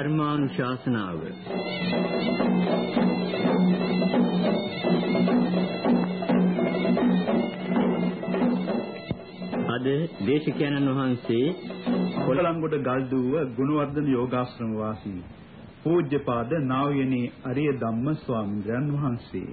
ධර්මානුශාසනාව. අද දේශකයන්න් වහන්සේ කොළඹගොඩ ගල්දුව ගුණවර්ධන යෝගාශ්‍රම වාසී පූජ්‍යපාද නා වූ යනේ අරිය ධම්ම ස්වාමීන් වහන්සේ.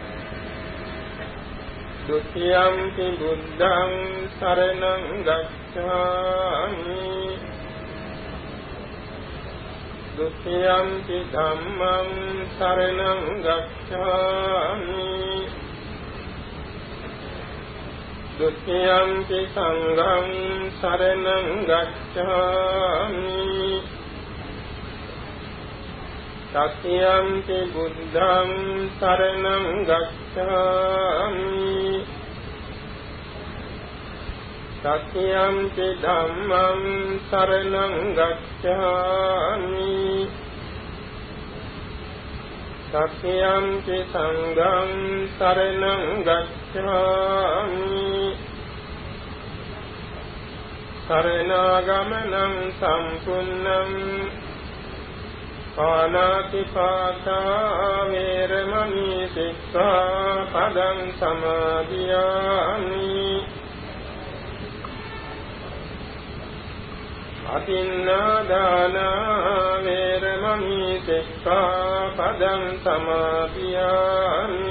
ဒုတိယံ පි බුද්ධං සරණං ගච්ඡාමි ဒုတိယံ පි ධම්මං සරණං ගච්ඡාමි ဒုတိယံ පි සංඝං සරණං ගච්ඡාමි සත්‍යම්පි බුද්ධං සරණං ගච්ඡාමි සත්‍යම්පි ධම්මං සරණං ගච්ඡාමි සත්‍යම්පි සංඝං සරණං ගච්ඡාමි සරණාගමනං සම්පූර්ණං පාණාතිපාතා වේරමණී සික්ඛාපදං සමාදියාමි. අතින්නාදාන වේරමණී සික්ඛාපදං සමාදියාමි.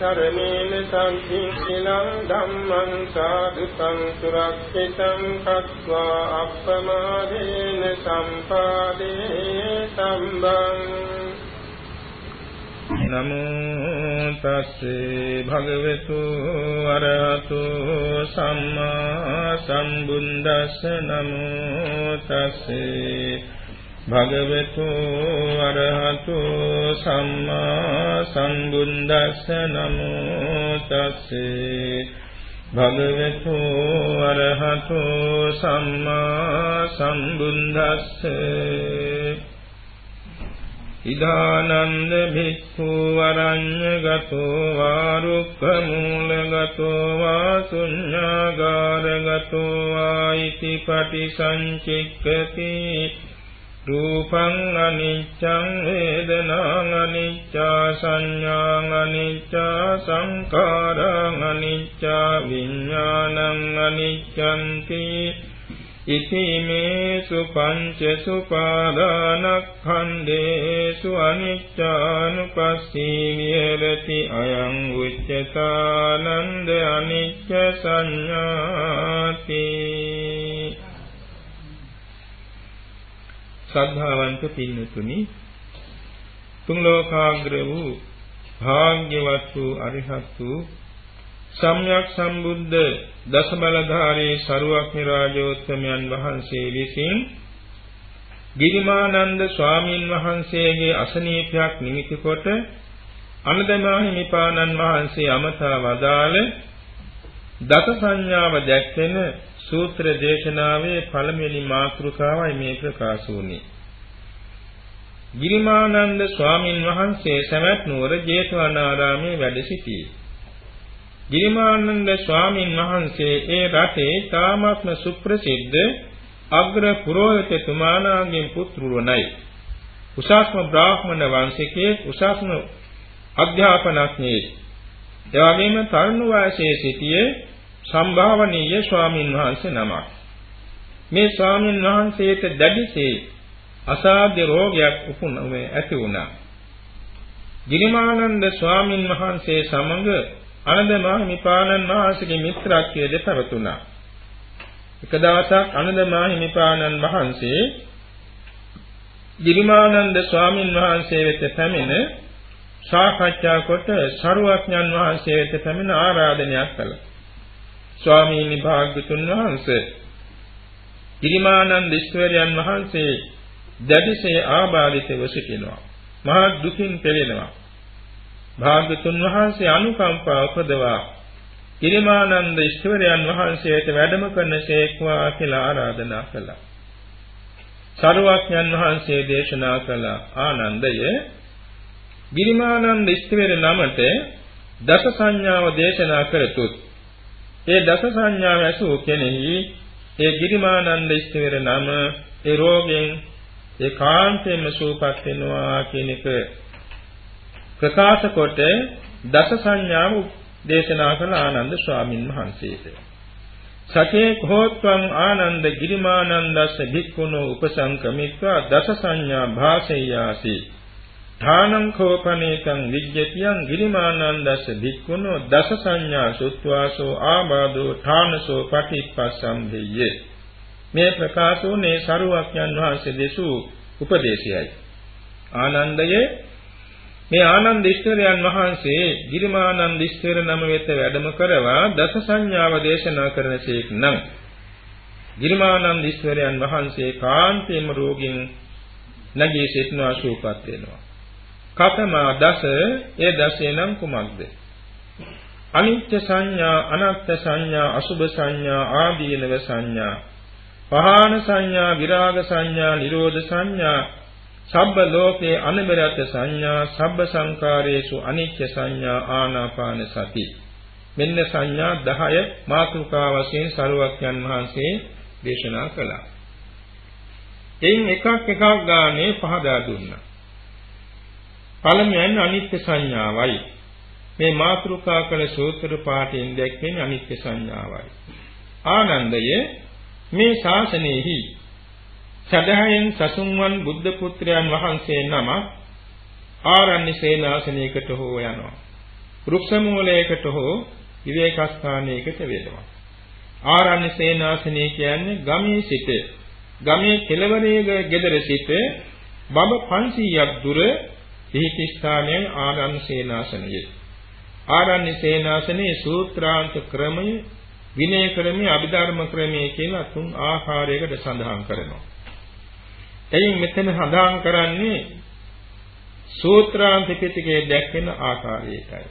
සරණේන සංසිංසිලං ධම්මං සාදු සංසුරක්ෂිතං කତ୍වා අප්පමාදේන සම්පාදේ සම්බං නමෝ තස්සේ භගවතු අරහතු සම්මා සම්බුද්දස්ස නමෝ තස්සේ භගවතු අරහතු සම්මා සම්බුද්දස්ස නමෝ තස්සේ. භගවතු අරහතු සම්මා සම්බුද්දස්ස. ඉදානන්ද භික්ඛු වරඤ්ඤගතෝ වාරුක්ඛ මූලගතෝ වා ශුඤ්ඤාගාරගතෝ වා ඉති පටිසංචික්කති. රූපං අනිච්ඡං වේදනාං අනිච්චා සංඥාං අනිච්චා සංඛාරං අනිච්චා විඥානං අනිච්ඡන්ති ඉතිමේසු පංචසු පාදානක්ඛන්දේසු අනිච්චානුපස්සී විහෙරති. අයං උච්චතානන්ද අනිච්ච සංඥාති. ශ්‍රද්ධාවන්ත පින්නතුනි තුන් ලෝකාග්‍ර වූ භාග්‍යවත් වූ අරිහත් වූ සම්්‍යක් සම්බුද්ධ දසබලධාරී සරුවක්නි රාජෝත්තමයන් වහන්සේ විසින් ගිරිමානන්ද ස්වාමින් වහන්සේගේ අසනීපයක් නිමිති කොට අනදමාහි නිපානන් වහන්සේ අමතා වදාළ දස සංඥාව දැක්වෙන සූත්‍ර දේශනාවේ පළමුවෙනි මාතෘකාවයි මේ ප්‍රකාශ වුනේ. ගිරිමානන්ද ස්වාමින් වහන්සේ සවැත් නුවර ජේතවනාරාමේ වැඩ සිටියේ. ගිරිමානන්ද ස්වාමින් වහන්සේ ඒ රටේ තාමත්ම සුප්‍රසිද්ධ අග්‍ර පුරෝහිතතුමාණන්ගේ පුත්‍රවණයි. උසස්ම බ්‍රාහ්මණ වංශිකයේ උසස්ම අධ්‍යාපනඥයෙක්. එවැගේම තරුණ වයසේ සිටියේ සම්භාවනීය ස්වාමින් වහන්සේ නමක්. මේ ස්වාමින් වහන්සේට දැඩිසේ අසාධ්‍ය රෝගයක් උපුණුමේ ඇති වුණා. ගිරිමානන්ද ස්වාමින් වහන්සේ සමග අනන්ද මහමිපාණන් වහන්සේගේ මිත්‍රත්වයේද පැවතුණා. එක දවසක් අනන්ද මහමිපාණන් වහන්සේ ගිරිමානන්ද ස්වාමින් වහන්සේ වෙත පැමිණ සාකච්ඡා කොට සරුවඥන් වහන්සේ වෙත පැමිණ ආරාධනයක් කළා. ස්වාමීනි භාග්‍යතුන් වහන්සේ ගිරිමානන්ද ඊශ්වරයන් වහන්සේ දැඩිසේ ආබාධිතව සිටිනවා. මහා දුකින් පෙළෙනවා. භාග්‍යතුන් වහන්සේ අනුකම්පා උපදවා ගිරිමානන්ද ඊශ්වරයන් වහන්සේට වැඩම කරනසේක්වා කියලා ආරාධනා කළා. සරුවඥන් වහන්සේ දේශනා කළ ආනන්දය ගිරිමානන්ද ඊශ්වර නමට දස සංඥාව දේශනා කරතුත් ඒ දස සංඥාව ඇසූ කෙනෙහි ඒ ගිරිමානන්ද ඊශ්වර නම ඒ රෝගෙන් ඒකාන්තයෙන්ම සූපත් වෙනවා කියන එක ප්‍රකාශ කොට දස සංඥාව දේශනා කළ ආනන්ද ස්වාමින් වහන්සේට. සකේ කෝත්වං ආනන්ද ගිරිමානන්දස්ස භික්ඛුනෝ උපසංකමිත්වා දස සංඥා භාසෙය්‍යාසි. ධානං කෝපනේකං විජ්ජතියං ගිරිමානන්දස්ස භික්ඛුනෝ දස සංඥා සුත්වාසෝ ආබාධෝ ධානසෝ පටිප්පස්සම්දෙය්‍ය මේ ප්‍රකාශෝනේ සරුවක්යන් වහන්සේ දෙසූ උපදේශයයි ආනන්දයේ මේ ආනන්ද ඊශ්වරයන් වහන්සේ ගිරිමානන්ද ඊශ්වර නම වෙත වැඩම කරවා දස සංඥාව දේශනා කරනසේක් නම් ගිරිමානන්ද ඊශ්වරයන් වහන්සේ කාන්තේම රෝගින් නැගී සිටනවා සූපත් වෙනවා. කතමා දස ඒ දසේ නම් කුමක්ද? අනිත්‍ය සංඥා, අනාත්ම සංඥා, අසුභ සංඥා, ආදීනව සංඥා, පහාන සංඥා, විරාග සංඥා, නිරෝධ සංඥා සබ්බ ලෝකේ අනිබරත සංඥා සබ්බ සංකාරේසු අනිච්ච සංඥා ආනාපාන සති මෙන්න සංඥා 10 මාතෘකා වශයෙන් සරුවක්යන් වහන්සේ දේශනා කළා. එයින් එකක් එකක් ගානේ පහදා දුන්නා. පළමුවෙන් අනිත්‍ය සංඥාවයි. මේ මාතෘකා කළ සූත්‍ර පාඨයෙන් දැක්වෙන අනිත්‍ය සංඥාවයි. ආනන්දයේ මේ ශාසනයෙහි සදහයෙන් සසුන්වන් බුද්ධ පුත්‍රයන් වහන්සේ නම ආරණ්‍ය සේනාසනයකට හෝ යනවා. වෘක්ෂ මූලයකට හෝ විවේකස්ථානයකට වෙනවා. ආරණ්‍ය සේනාසනය කියන්නේ ගමේ සිට ගමේ කෙළවරේ ගෙදර සිට බඹ 500ක් දුර පිහිටි ස්ථානයයි ආරණ්‍ය සේනාසනය. ආරණ්‍ය සේනාසනයේ සූත්‍රාන්ත ක්‍රමය විනය ක්‍රමය අභිධර්ම ක්‍රමය කියලා තුන් ආකාරයකට සඳහන් කරනවා. එයින් මෙතන සඳහන් කරන්නේ සූත්‍රාන්ත පිටකයේ දැක්වෙන ආකාරයටයි.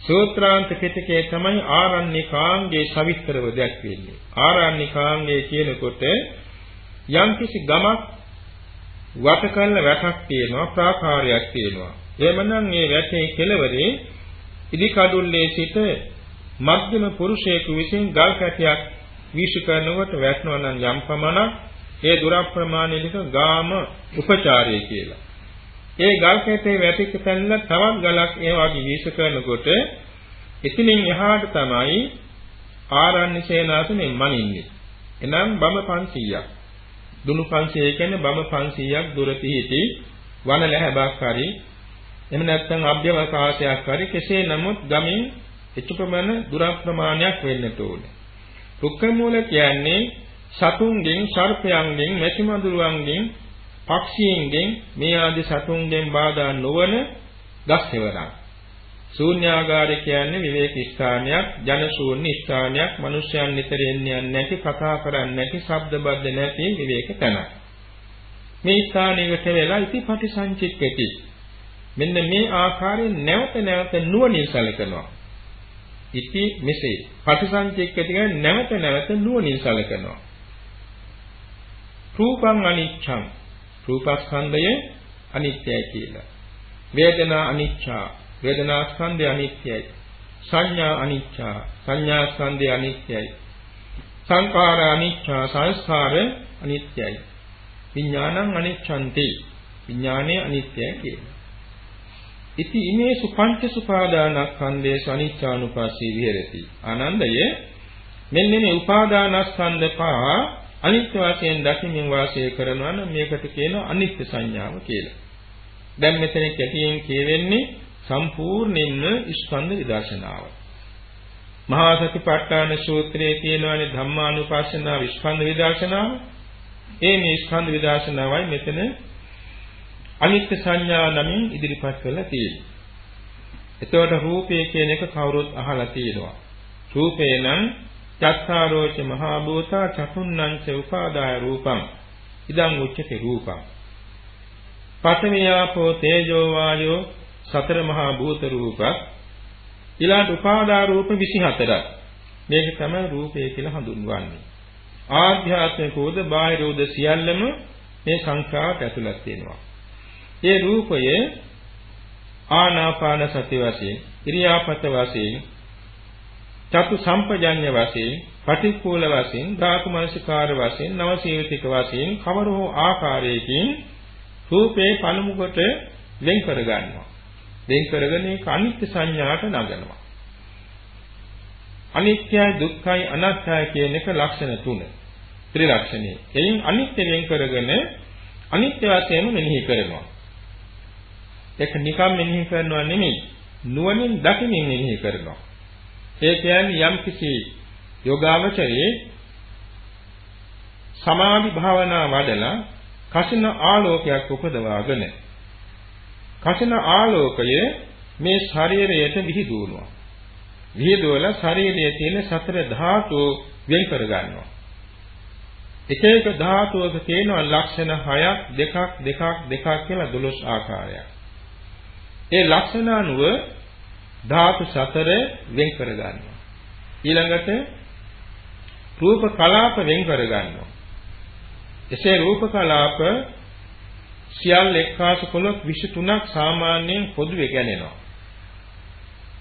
සූත්‍රාන්ත පිටකයේ තමයි ආරණ්‍යකාංගයේ සවිස්තරව දැක්වෙන්නේ. ආරණ්‍යකාංගයේ කියනකොට යම්කිසි ගමක් වටකල්ල වැටක් තියෙනවා ප්‍රාකාරයක් තියෙනවා. එහෙමනම් මේ වැටේ කෙළවරේ ඉදිකඩුල්ලේ සිට මධ්‍යම පුරුෂයෙකු විසින් ගල් කැටයක් වීසු කරනකොට වැටෙනවා නම් යම් පමණක් ඒ දුර ප්‍රමාණයක ගාම උපචාරය කියලා. ඒ ගල් කැටේ වැටිච්ච තැන තවත් ගලක් ඒ වගේ වීස කරනකොට එතනින් එහාට තමයි ආරණ්‍ය සේනාසනේ මනින්නේ. එනම් බඹ 500ක්. දුනු 500 කියන්නේ බඹ 500ක් දුර පිහිටි වන ලැබක් හරි එහෙම නැත්නම් අභ්‍යවකාශයක් හරි කෙසේ නමුත් ගමින් එච්චපමණ දුර ප්‍රමාණයක් වෙන්නට ඕනේ. දුක්ඛ මූල කියන්නේ සතුන්ගෙන් සර්පයන්ගෙන් මැසිමදුරුවන්ගෙන් පක්ෂීන්ගෙන් මේ ආදී සතුන්ගෙන් බාධා නොවන ගස් හේවරක්. ශූන්‍යාගාරය කියන්නේ විවේක ස්ථානයක්, ජන ශූන්‍ය ස්ථානයක්, මිනිස්යන් නිතර එන්නේ නැති, කතා කරන්නේ නැති, ශබ්ද බද්ද නැති විවේක තැනක්. මේ ස්ථානයකට වෙලා ඉතිපටි සංචිත්තති. මෙන්න මේ ආකාරයෙන් නැවත නැවත නුවණින් සැලකනවා. ඉති මෙසේ පටිසංචෙක්කති කියන්නේ නැවත නැවත නුවණින් සලකනවා. රූපං අනිච්ඡං රූපස්කන්ධය අනිත්‍යයි කියලා. වේදනා අනිච්චා වේදනාස්කන්ධය අනිත්‍යයි. සංඥා අනිච්චා සංඥාස්කන්ධය අනිත්‍යයි. සංකාර අනිච්චා සංස්කාර අනිත්‍යයි. විඥානං අනිච්ඡන්ති විඥානය අනිත්‍යයි කියනවා. ඉති ඉමේසු පංච සුපාදානස්කන්ධේසු අනිච්චානුපස්සී විහෙරති. ආනන්දය මෙන්න මේ උපාදානස්කන්ධ පහ අනිත්‍ය වශයෙන් දකිමින් වාසය කරනවා නම් මේකට කියනවා අනිත්‍ය සංඥාව කියලා. දැන් මෙතන කැටියෙන් කියවෙන්නේ සම්පූර්ණයෙන්ම ස්කන්ධ විදර්ශනාව. මහා සතිපට්ඨාන සූත්‍රයේ තියෙනවානේ ධම්මානුපස්සනාව ස්කන්ධ විදර්ශනාව. ඒ මේ ස්කන්ධ විදර්ශනාවයි මෙතන අනිත්‍ය සංඥා නමින් ඉදිරිපත් කරලා තියෙන්නේ. එතකොට රූපය කියන එක කවුරුත් අහලා තියෙනවා. රූපේ නම් චත්තාරෝච මහා භූතා චතුන්නංච උපාදාය රූපං. ඉදං උච්චති රූපං. පඨමියාපෝ තේජෝ වායෝ සතර මහා භූත රූපත් ඊළඟ උපාදා රූප 24ක්. මේක තමයි රූපය කියලා හඳුන්වන්නේ. ආධ්‍යාත්මිකෝද බාහිරෝද සියල්ලම මේ සංඛාරට ඇතුළත් වෙනවා. ඒ රූපය ආනාපාන සති වශයෙන්, ඉරියාපත වශයෙන්, චතු සම්පජඤ්ඤ වශයෙන්, පටික්කුල වශයෙන්, ධාතු මනසිකාර වශයෙන්, නවසීවිතික වශයෙන් කවර හෝ ආකාරයකින් රූපේ පළමු කොට වෙන් කර ගන්නවා. වෙන් කරගෙන ඒක අනිත්‍ය සංඥාට නගනවා. අනිත්‍යයි දුක්ඛයි අනාත්මයි කියන එක ලක්ෂණ තුන. ත්‍රිලක්ෂණේ. එයින් අනිත්‍ය වෙන් කරගෙන අනිත්‍ය වශයෙන්ම මෙනෙහි කරනවා. ඒක නිකම් මෙනෙහි කරනවා නෙමෙයි. නුවණින් දකිමින් මෙනෙහි කරනවා. ඒ කියන්නේ යම් කිසි යෝගාවචරයේ සමාධි භාවනා වඩලා කසින ආලෝකයක් උපදවාගෙන කසින ආලෝකය මේ ශරීරයට විහිදුවනවා. විහිදුවලා ශරීරයේ තියෙන සතර ධාතු වෙන් කර ගන්නවා. එක එක ධාතුවක තියෙනවා ලක්ෂණ 6ක් දෙකක් දෙකක් දෙකක් කියලා 12 ආකාරයක්. ඒ ලක්ෂණ අනුව ධාතු සතර වෙන් කර ගන්නවා. ඊළඟට රූප කලාප වෙන් කර ගන්නවා. එසේ රූප කලාප සියල්ල එක්කාසු කළොත් 23ක් සාමාන්‍යයෙන් පොදුවේ ගැනෙනවා.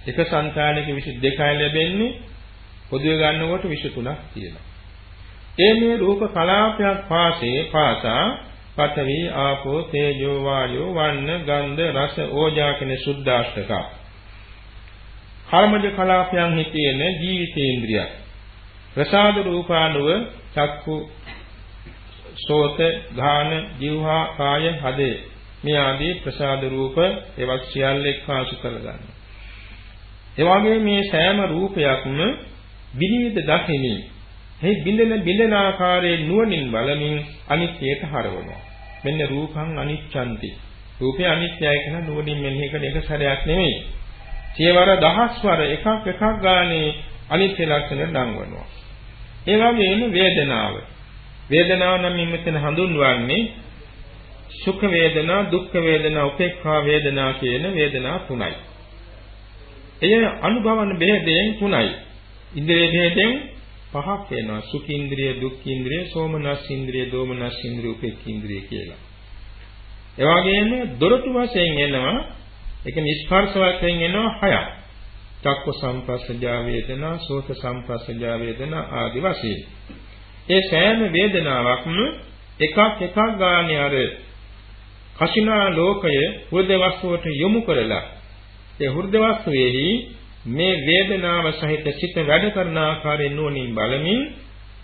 එක සංඛාණයක 22යි ලැබෙන්නේ පොදුවේ ගන්නකොට 23ක් තියෙනවා. ඒ මේ රූප කලාපයක් පාසේ පාසා පඨවි ආපෝ තේජෝ වායෝ වන්න ගන්ධ රස ඕජා කියන සුද්ධාෂ්ටක. කර්මජ කලාපයන් හිතේන ජීවිතේන්ද්‍රිය. ප්‍රසාද රූපානුව චක්කු සෝත ධාන જીවහා කාය හදේ මේ ආදී ප්‍රසාද රූප ඒවත් සියල්ල එක්කාසු කරගන්න. ඒ වගේ මේ සෑම රූපයක්ම විනිවිද දකිමින් මේ බින්දෙන බින්දෙන ආකාරයේ නුවණින් බලමින් අනිත්‍යයට හරවනවා. මෙන්න රූපං අනිච්ඡන්ති. රූපය අනිත්‍යයි කියන නුවණින් මෙනෙහි කරන එක සැරයක් නෙමෙයි. සියවර දහස්වර එකක් එකක් ගානේ අනිත්‍ය ලක්ෂණ දන්වනවා. ඒ වගේම වේදනාව. වේදනාව නම් මෙතන හඳුන්වන්නේ සුඛ වේදනා, දුක්ඛ වේදනා, උපේක්ඛා වේදනා කියන වේදනා තුනයි. එය අනුභවන බෙහෙදෙන් තුනයි. ඉන්ද්‍රිය බෙහෙදෙන් පහක් වෙනවා. සුඛින්ද්‍රිය, දුක්ඛින්ද්‍රිය, සෝමනස්සින්ද්‍රිය, දෝමනස්සින්ද්‍රිය, උපේක්ඛින්ද්‍රිය කියලා. ඒ වගේම දොරටු වශයෙන් එනවා ඒක නිස්පර්ශ වශයෙන් එනවා හයක්. චක්ක සම්පස්සජා වේදනා, සෝත සම්පස්සජා වේදනා ආදි වශයෙන්. ඒ සෑම වේදනාවක්ම එකක් එකක් ගානේ අර කසිනා ලෝකය හෘද වස්තුවට යොමු කරලා ඒ හෘද වස්තුවේහි මේ වේදනාව සහිත සිත වැඩ කරන ආකාරයෙන් නුවණින් බලමින්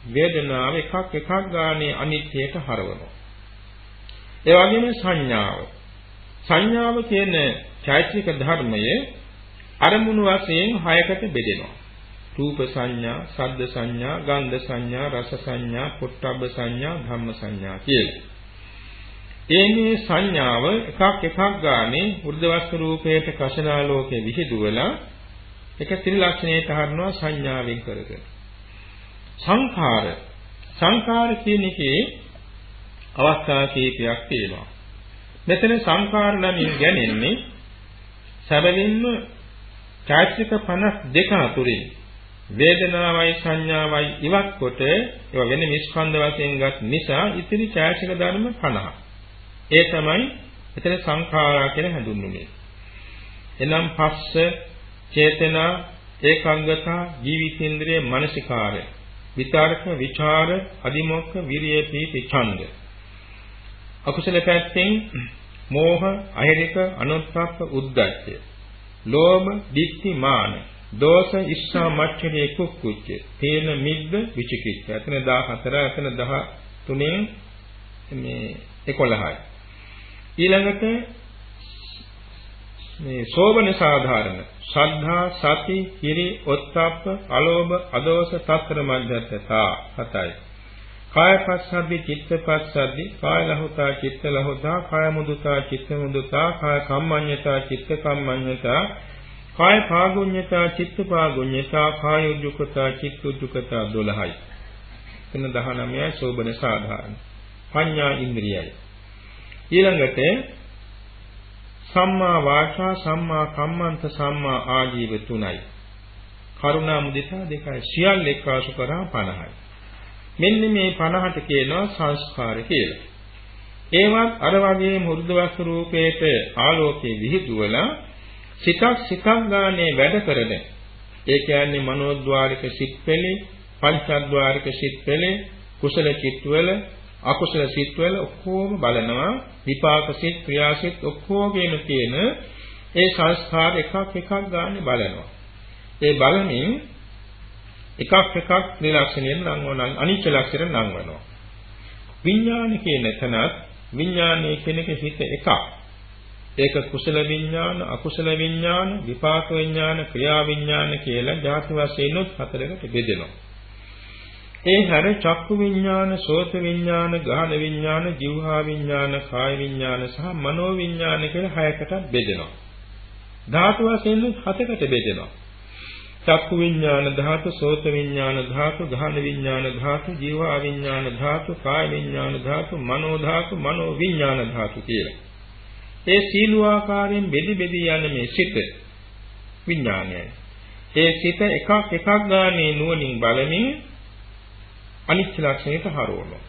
වේදනාව එකක් එකක් ගානේ අනිත්‍යයට හරවනවා. ඒ වගේම සංඥාව. සංඥාව කියන චෛත්‍යික ධර්මයේ අරමුණු වශයෙන් හයකට බෙදෙනවා. රූප සංඥා, ශබ්ද සංඥා, ගන්ධ සංඥා, රස සංඥා, පොට්ටබ්බ සංඥා, ධම්ම සංඥා කියලා. ඒ මේ සංඥාව එකක් එකක් ගානේ වෘද්ධවස්තු රූපයට කෂනාලෝකේ විහිදුවලා එක ත්‍රිලක්ෂණයට හරනවා සංඥාවෙන් කරගෙන. සංඛාර සංඛාර කියන එකේ අවස්ථා කීපයක් තියෙනවා. මෙතන සංඛාර නමින් ගැනෙන්නේ සැබවින්ම චෛතසික 52 අතුරින් වේදනාවයි සංඥාවයි ඉවත් කොට ඒවා වෙන නිස්කන්ධ වශයෙන් ගත් නිසා ඉතිරි චෛතසික ධර්ම 50. ඒ තමයි එතන සංඛාරා කියලා හඳුන්වන්නේ. එනම් පස්ස, චේතනා, ඒකාංගතා, ජීවිතේන්ද්‍රයේ මානසිකාරය, විචාරක, විචාර, අදිමොක්ඛ, විරිය, පීති, ඡන්ද. අකුසල පැත්තෙන් මෝහ, අහිරික, අනුත්ප්ප, උද්ධච්චය. ලෝභ, ditthi, මාන. දෝෂ, ඉස්සා, මච්චරිය, කුක්කුච්ච. තේන මිද්ද, විචිකිච්ඡ. එතන 14, එතන 13 මේ 11යි. ඊළඟට මේ සෝබන සාධාරණ ශ්‍රද්ධා සති හිරි ඔත්තප්ප අලෝභ අදෝස తත්‍ර මධ්‍යස්ථතා හතයි කාය පස්සද්දි චිත්ත පස්සද්දි කාය ලහුතා චිත්ත ලහුතා කාය මුදුතා චිත්ත මුදුතා කාය කම්මඤ්ඤතා චිත්ත කම්මඤ්ඤතා කාය පාගුඤ්ඤතා චිත්ත පාගුඤ්ඤතා කාය උජ්ජුකතා චිත්ත උජ්ජුකතා 12යි එතන 19යි සෝබන සාධාරණ පඤ්ඤා ඉන්ද්‍රියයි ඊළඟට සම්මා වාචා සම්මා කම්මන්ත සම්මා ආජීව තුනයි. කරුණා මුදිතා දෙකයි. සියල්ල එක්වාසු කරා 50යි. මෙන්න මේ 50ට කියනවා සංස්කාර කියලා. ඒවත් අර වගේ මු르දවස් රූපේට ආලෝකයේ විහිදුවලා සිතක් සිතක් ගානේ වැඩ කරන ඒ කියන්නේ මනෝද්වාරික සිත් පෙළේ පංචද්වාරික සිත් පෙළේ කුසල චිත්වල අකුසල සිත්වල ඔක්කොම බලනවා විපාක සිත් ක්‍රියාසිත ඔක්කොගේම තියෙන ඒ සංස්කාර එකක් එකක් ගන්න බලනවා. ඒ බලමින් එකක් එකක් ත්‍රිලක්ෂණයෙන් නම් වන අනිත්‍ය ලක්ෂණ නම් වෙනවා. විඥාන කියන තැනත් විඥානයේ කෙනෙක් හිත එකක්. ඒක කුසල විඥාන, අකුසල විඥාන, විපාක විඥාන, ක්‍රියා විඥාන කියලා ධාතු වශයෙන් උත් හතරකට බෙදෙනවා. ඒ හැර චක්කු විඥාන, සෝත විඥාන, ගාහන විඥාන, જીවහා විඥාන, කාය විඥාන සහ මනෝ විඥාන කියලා හයකට බෙදෙනවා. ධාතු වශයෙන් හතකට බෙදෙනවා. චක්කු විඥාන ධාතු, සෝත විඥාන ධාතු, ගාහන විඥාන ධාතු, જીවහා විඥාන ධාතු, කාය විඥාන ධාතු, මනෝ ධාතු, මනෝ විඥාන ධාතු කියලා. ඒ සීළු ආකාරයෙන් බෙදි බෙදි යන මේ සිත විඥානයයි. ඒ සිත එකක් එකක් ගානේ නුවණින් බලමින් අනිත්‍ය ලක්ෂණයට හරවනවා.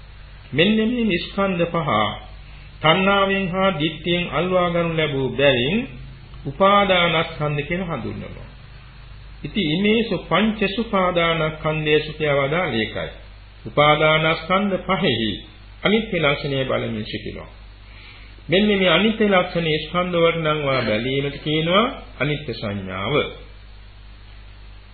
මෙන්න මේ නිස්කන්ධ පහ තණ්හාවෙන් හා ditthියෙන් අල්වා ගනු ලැබූ බැවින් උපාදානස්කන්ධ කියලා හඳුන්වනවා. ඉතින් ඉමේසු පංචසු පාදානස්කන්ධයසු කියවදා ලේකයි. උපාදානස්කන්ධ පහෙහි අනිත්‍ය ලක්ෂණය බලමින් සිටිනවා. මෙන්න මේ අනිත්‍ය ලක්ෂණයේ ස්කන්ධ වලට නම් වා බැලීමට කියනවා අනිත්‍ය සංඥාව.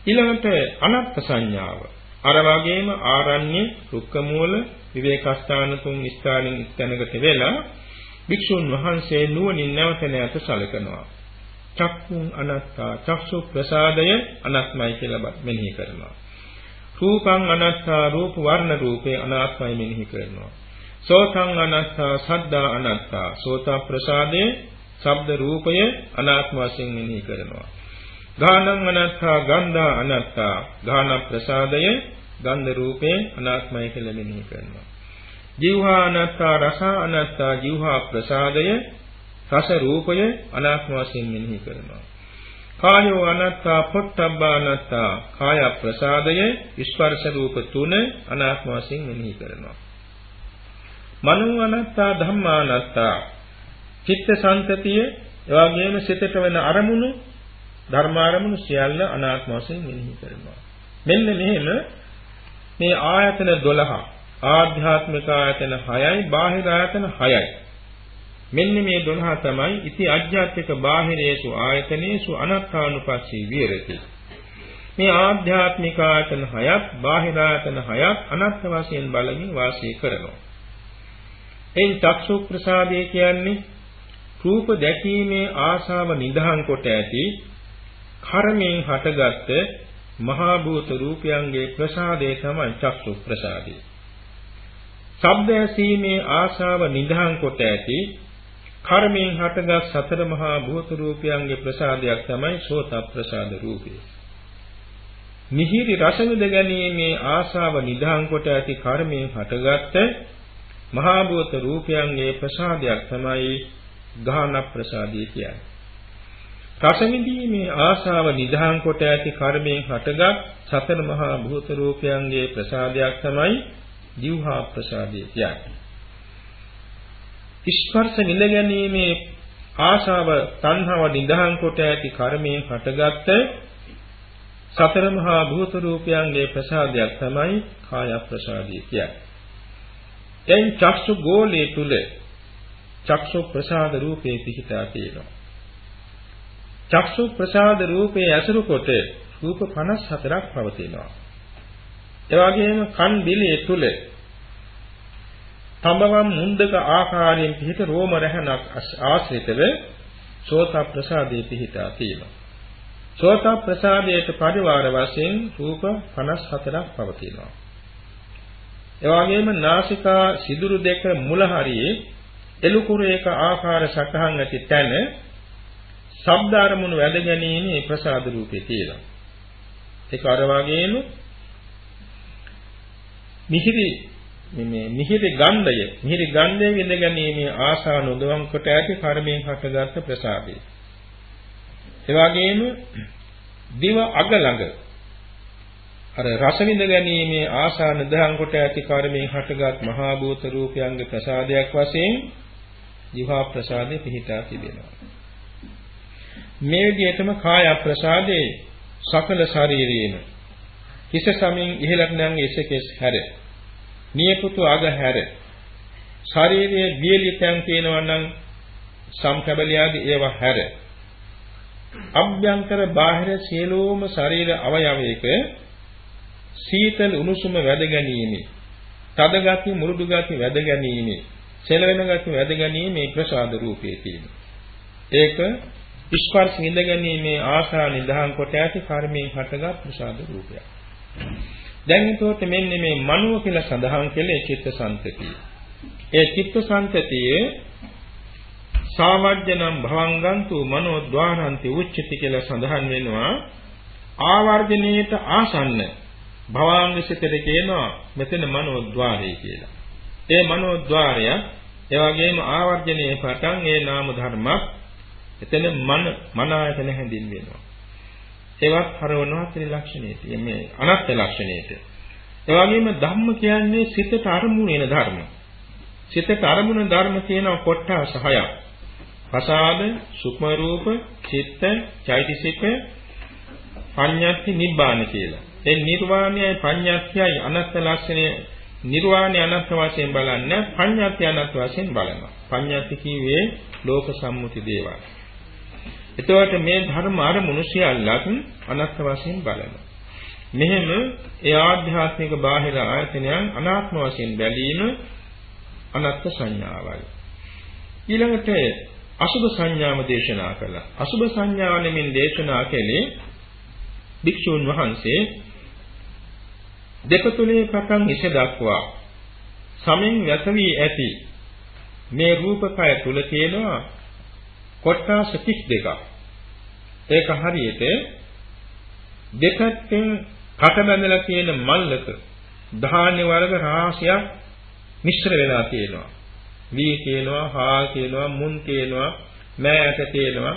ඊළඟට අනත්ත් සංඥාව. අර වගේම ආරණ්‍ය, රුක්ක මූල, විවේකස්ථාන තුන් ස්ථානින් ස්ථනකට වෙලා භික්ෂුන් වහන්සේ නුවණින් නැවත නැවත සැලකනවා. චක්කුන් අනත්තා, චක්සු ප්‍රසාදය අනත්මයි කියලා මෙනෙහි කරනවා. රූපං අනත්තා, රූප වර්ණ රූපේ අනාත්මයි මෙනෙහි කරනවා. සෝතං අනත්තා, සද්දා අනත්තා, සෝත ප්‍රසාදයේ ශබ්ද රූපය අනාත්ම වශයෙන් මෙනෙහි කරනවා. ගානං අනත්තා ගන්ධා අනත්තා ගාන ප්‍රසාදය ගන්ධ රූපේ අනාත්මයි කියලා මෙනෙහි කරනවා. ජීවහා අනත්තා රස අනත්තා ජීවහා ප්‍රසාදය රස රූපය අනාත්ම වශයෙන් මෙනෙහි කරනවා. කායෝ අනත්තා පොට්ටබ්බා අනත්තා කාය ප්‍රසාදය ස්පර්ශ රූප තුන අනාත්ම වශයෙන් මෙනෙහි කරනවා. මනෝ අනත්තා ධම්මා අනත්තා චිත්ත සංතතිය එවාගෙම සිතට වෙන අරමුණු ධර්මාරමුණු සියල්ල අනාත්ම වශයෙන් මෙනෙහි කරනවා. මෙන්න මෙහෙම මේ ආයතන 12 ආධ්‍යාත්මික ආයතන 6යි බාහිර ආයතන 6යි. මෙන්න මේ 12 තමයි ඉති අධ්‍යාත්මික බාහිරේසු ආයතනේසු අනත්තානුපස්සී විහෙරති. මේ ආධ්‍යාත්මික ආයතන 6ක් බාහිර ආයතන 6ක් අනත්ත වශයෙන් බලමින් වාසය කරනවා. එයින් චක්සු ප්‍රසාදය කියන්නේ රූප දැකීමේ ආශාව නිදහන් කොට ඇති කර්මයෙන් හටගත්ත මහා භූත රූපයන්ගේ ප්‍රසාදය තමයි චක්සු ප්‍රසාදය. ශබ්ද ඇසීමේ ආශාව නිදහන් කොට ඇති කර්මයෙන් හටගත් සතර මහා භූත රූපයන්ගේ ප්‍රසාදයක් තමයි සෝත ප්‍රසාද රූපය. මිහිරි රස විඳ ගැනීමේ ආශාව නිදහන් කොට ඇති කර්මයෙන් හටගත්ත මහා භූත රූපයන්ගේ ප්‍රසාදයක් තමයි ගාහන ප්‍රසාදය කියන්නේ. රස විඳීමේ ආශාව නිදහන් කොට ඇති කර්මයෙන් හටගත් සතර මහා භූත රූපයන්ගේ ප්‍රසාදයක් තමයි ජීවහා ප්‍රසාදය කියන්නේ. ස්පර්ශ විඳ ගැනීමේ ආශාව තණ්හාව නිදහන් කොට ඇති කර්මයෙන් හටගත් සතර මහා භූත රූපයන්ගේ ප්‍රසාදයක් තමයි කාය ප්‍රසාදය කියන්නේ. එයින් චක්සු ගෝලයේ තුල චක්සු ප්‍රසාද රූපේ පිහිටා තියෙනවා. චක්සු ප්‍රසාද රූපේ ඇසුරු කොට රූප 54ක් පවතිනවා. ඒ වගේම කන් දිලේ තුල තඹවම් මුන්දක ආකාරයෙන් පිහිට රෝම රැහනක් ආශ්‍රිතව සෝත ප්‍රසාදයේ පිහිටා තියෙනවා. සෝත ප්‍රසාදයට පරිවාර වශයෙන් රූප 54ක් පවතිනවා. ඒ වගේම නාසිකා සිදුරු දෙක මුල හරියේ එලුකුරේක ආකාර සටහන් ඇති තැන ශබ්ද අරමුණු වැද ගැනීමේ ප්‍රසාද රූපේ තියෙනවා. ඒක අර වගේම මිහිරි මේ මිහිරි ගන්ධය මිහිරි ගන්ධය විඳ ගැනීමේ ආශා නොදවම් කොට ඇති කර්මයෙන් හටගත් ප්‍රසාදය. ඒ වගේම දිව අග ළඟ අර රස විඳ ගැනීමේ ආශා නිදහන් කොට ඇති කර්මයෙන් හටගත් මහා භූත රූපයන්ගේ ප්‍රසාදයක් වශයෙන් දිවා ප්‍රසාදේ පිහිටා තිබෙනවා. මේ විදිහටම කාය ප්‍රසාදේ සකල ශරීරයේම හිස සමින් ඉහළට නම් එසකෙස් හැර නියපොතු අග හැර ශරීරයේ වියලිතයන් තියෙනවා නම් සම්කබලියාදී ඒවා හැර අභ්‍යන්තර බාහිර සියලුම ශරීර අවයවයක සීතල උණුසුම වැද ගැනීම, තද ගති මුරුදු ගති වැද ගැනීම, සෙලවෙන ගති වැද ගැනීම මේ ප්‍රසාද රූපයේ තියෙනවා. ඒක ස්පර්ශ විඳ ගැනීමේ ආශා නිදහන් කොට ඇති කර්මයෙන් හටගත් ප්‍රසාද රූපයක්. දැන් එතකොට මෙන්න මේ මනෝ කියලා සඳහන් කළේ චිත්ත සංතතිය. ඒ චිත්ත සංතතියේ සාමජ්ජනම් භවංගන්තු මනෝ ద్వාරන්ති උච්චති කියලා සඳහන් වෙනවා. ආවර්ජනීයට ආසන්න භවාංග සිතට කියනවා මෙතන මනෝද්්වාරය කියලා. ඒ මනෝද්්වාරය ඒ වගේම ආවර්ජනයේ පටන් ඒ නාම ධර්මක් එතන මන මන ආයතන හැඳින්වෙනවා. ඒවත් හරවනවා ත්‍රිලක්ෂණයේ මේ අනත්ත් ලක්ෂණයට. ඒ වගේම ධම්ම කියන්නේ සිතට අරමුණ වෙන ධර්ම. සිතට අරමුණ ධර්ම කියන කොටස් හයක්. පසාද, සුක්ම රූප, චිත්ත, චෛතසික, පඤ්ඤාති නිබ්බාන කියලා. ඒ නිර්වාණයයි පඤ්ඤාත්යයි අනත්ත් ලක්ෂණය නිර්වාණය අනත්ත් වශයෙන් බලන්නේ පඤ්ඤාත්ය අනත්ත් වශයෙන් බලනවා. පඤ්ඤාති කිව්වේ ලෝක සම්මුති දේවල්. එතකොට මේ ධර්ම අරමුණු සියල්ලත් අනත්ත් වශයෙන් බලනවා. මෙහෙම ඒ ආධ්‍යාත්මික බාහිර ආයතනයන් අනාත්ම වශයෙන් බැලීම අනත්ත් සංඥාවයි. ඊළඟට අසුභ සංඥාම දේශනා කළා. අසුභ සංඥාව නෙමින් දේශනා කළේ භික්ෂුන් වහන්සේ දෙපතුලේ පටන් ඉස දක්වා සමෙන් වැස වී ඇති මේ රූපකය තුල තියෙනවා කොටස් 32ක්. ඒක හරියට දෙපැත්තෙන් කට බැඳලා තියෙන මල්ලක ධාන්‍ය වර්ග රාශියක් මිශ්‍ර වෙලා තියෙනවා. වී කියනවා, හා කියනවා, මුන් කියනවා, මෑත කියනවා.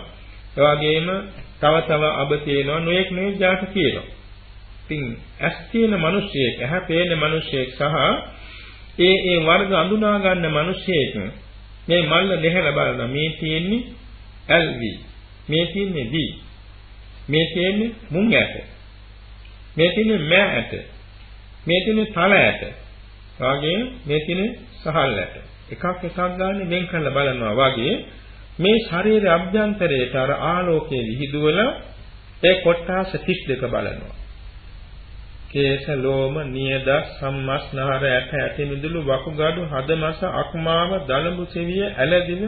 ඒ වගේම තව තව අබ කියනවා, නොඑක් නොඑක් જાති කියනවා. ඉතින් ඇස් තියෙන මිනිස්සෙක්, ඇහැ පේන මිනිස්සෙක් සහ ඒ ඒ වර්ග අඳුනා ගන්න මිනිස්සෙක් මේ මල්ල දෙහැලා බලන මේ තියෙන්නේ LV මේ තියෙන්නේ V මේ තියෙන්නේ මුං ඇට. මේ තියෙන්නේ මෑ ඇට. මේ තියෙන්නේ තල ඇට. වාගේ මේ තියෙන්නේ සහල් ඇට. එකක් එකක් ගන්න වෙන් කරලා බලනවා. වාගේ මේ ශරීර අභ්‍යන්තරයට අර ආලෝකයේ විහිදුවල ඒ කොටස් 32 බලනවා. කේශ ලෝම නියද සම්මස්නහර ඇට ඇති මිදුළු වකුගඩු හදමස අක්මාව දලඹු සෙවිය ඇලදින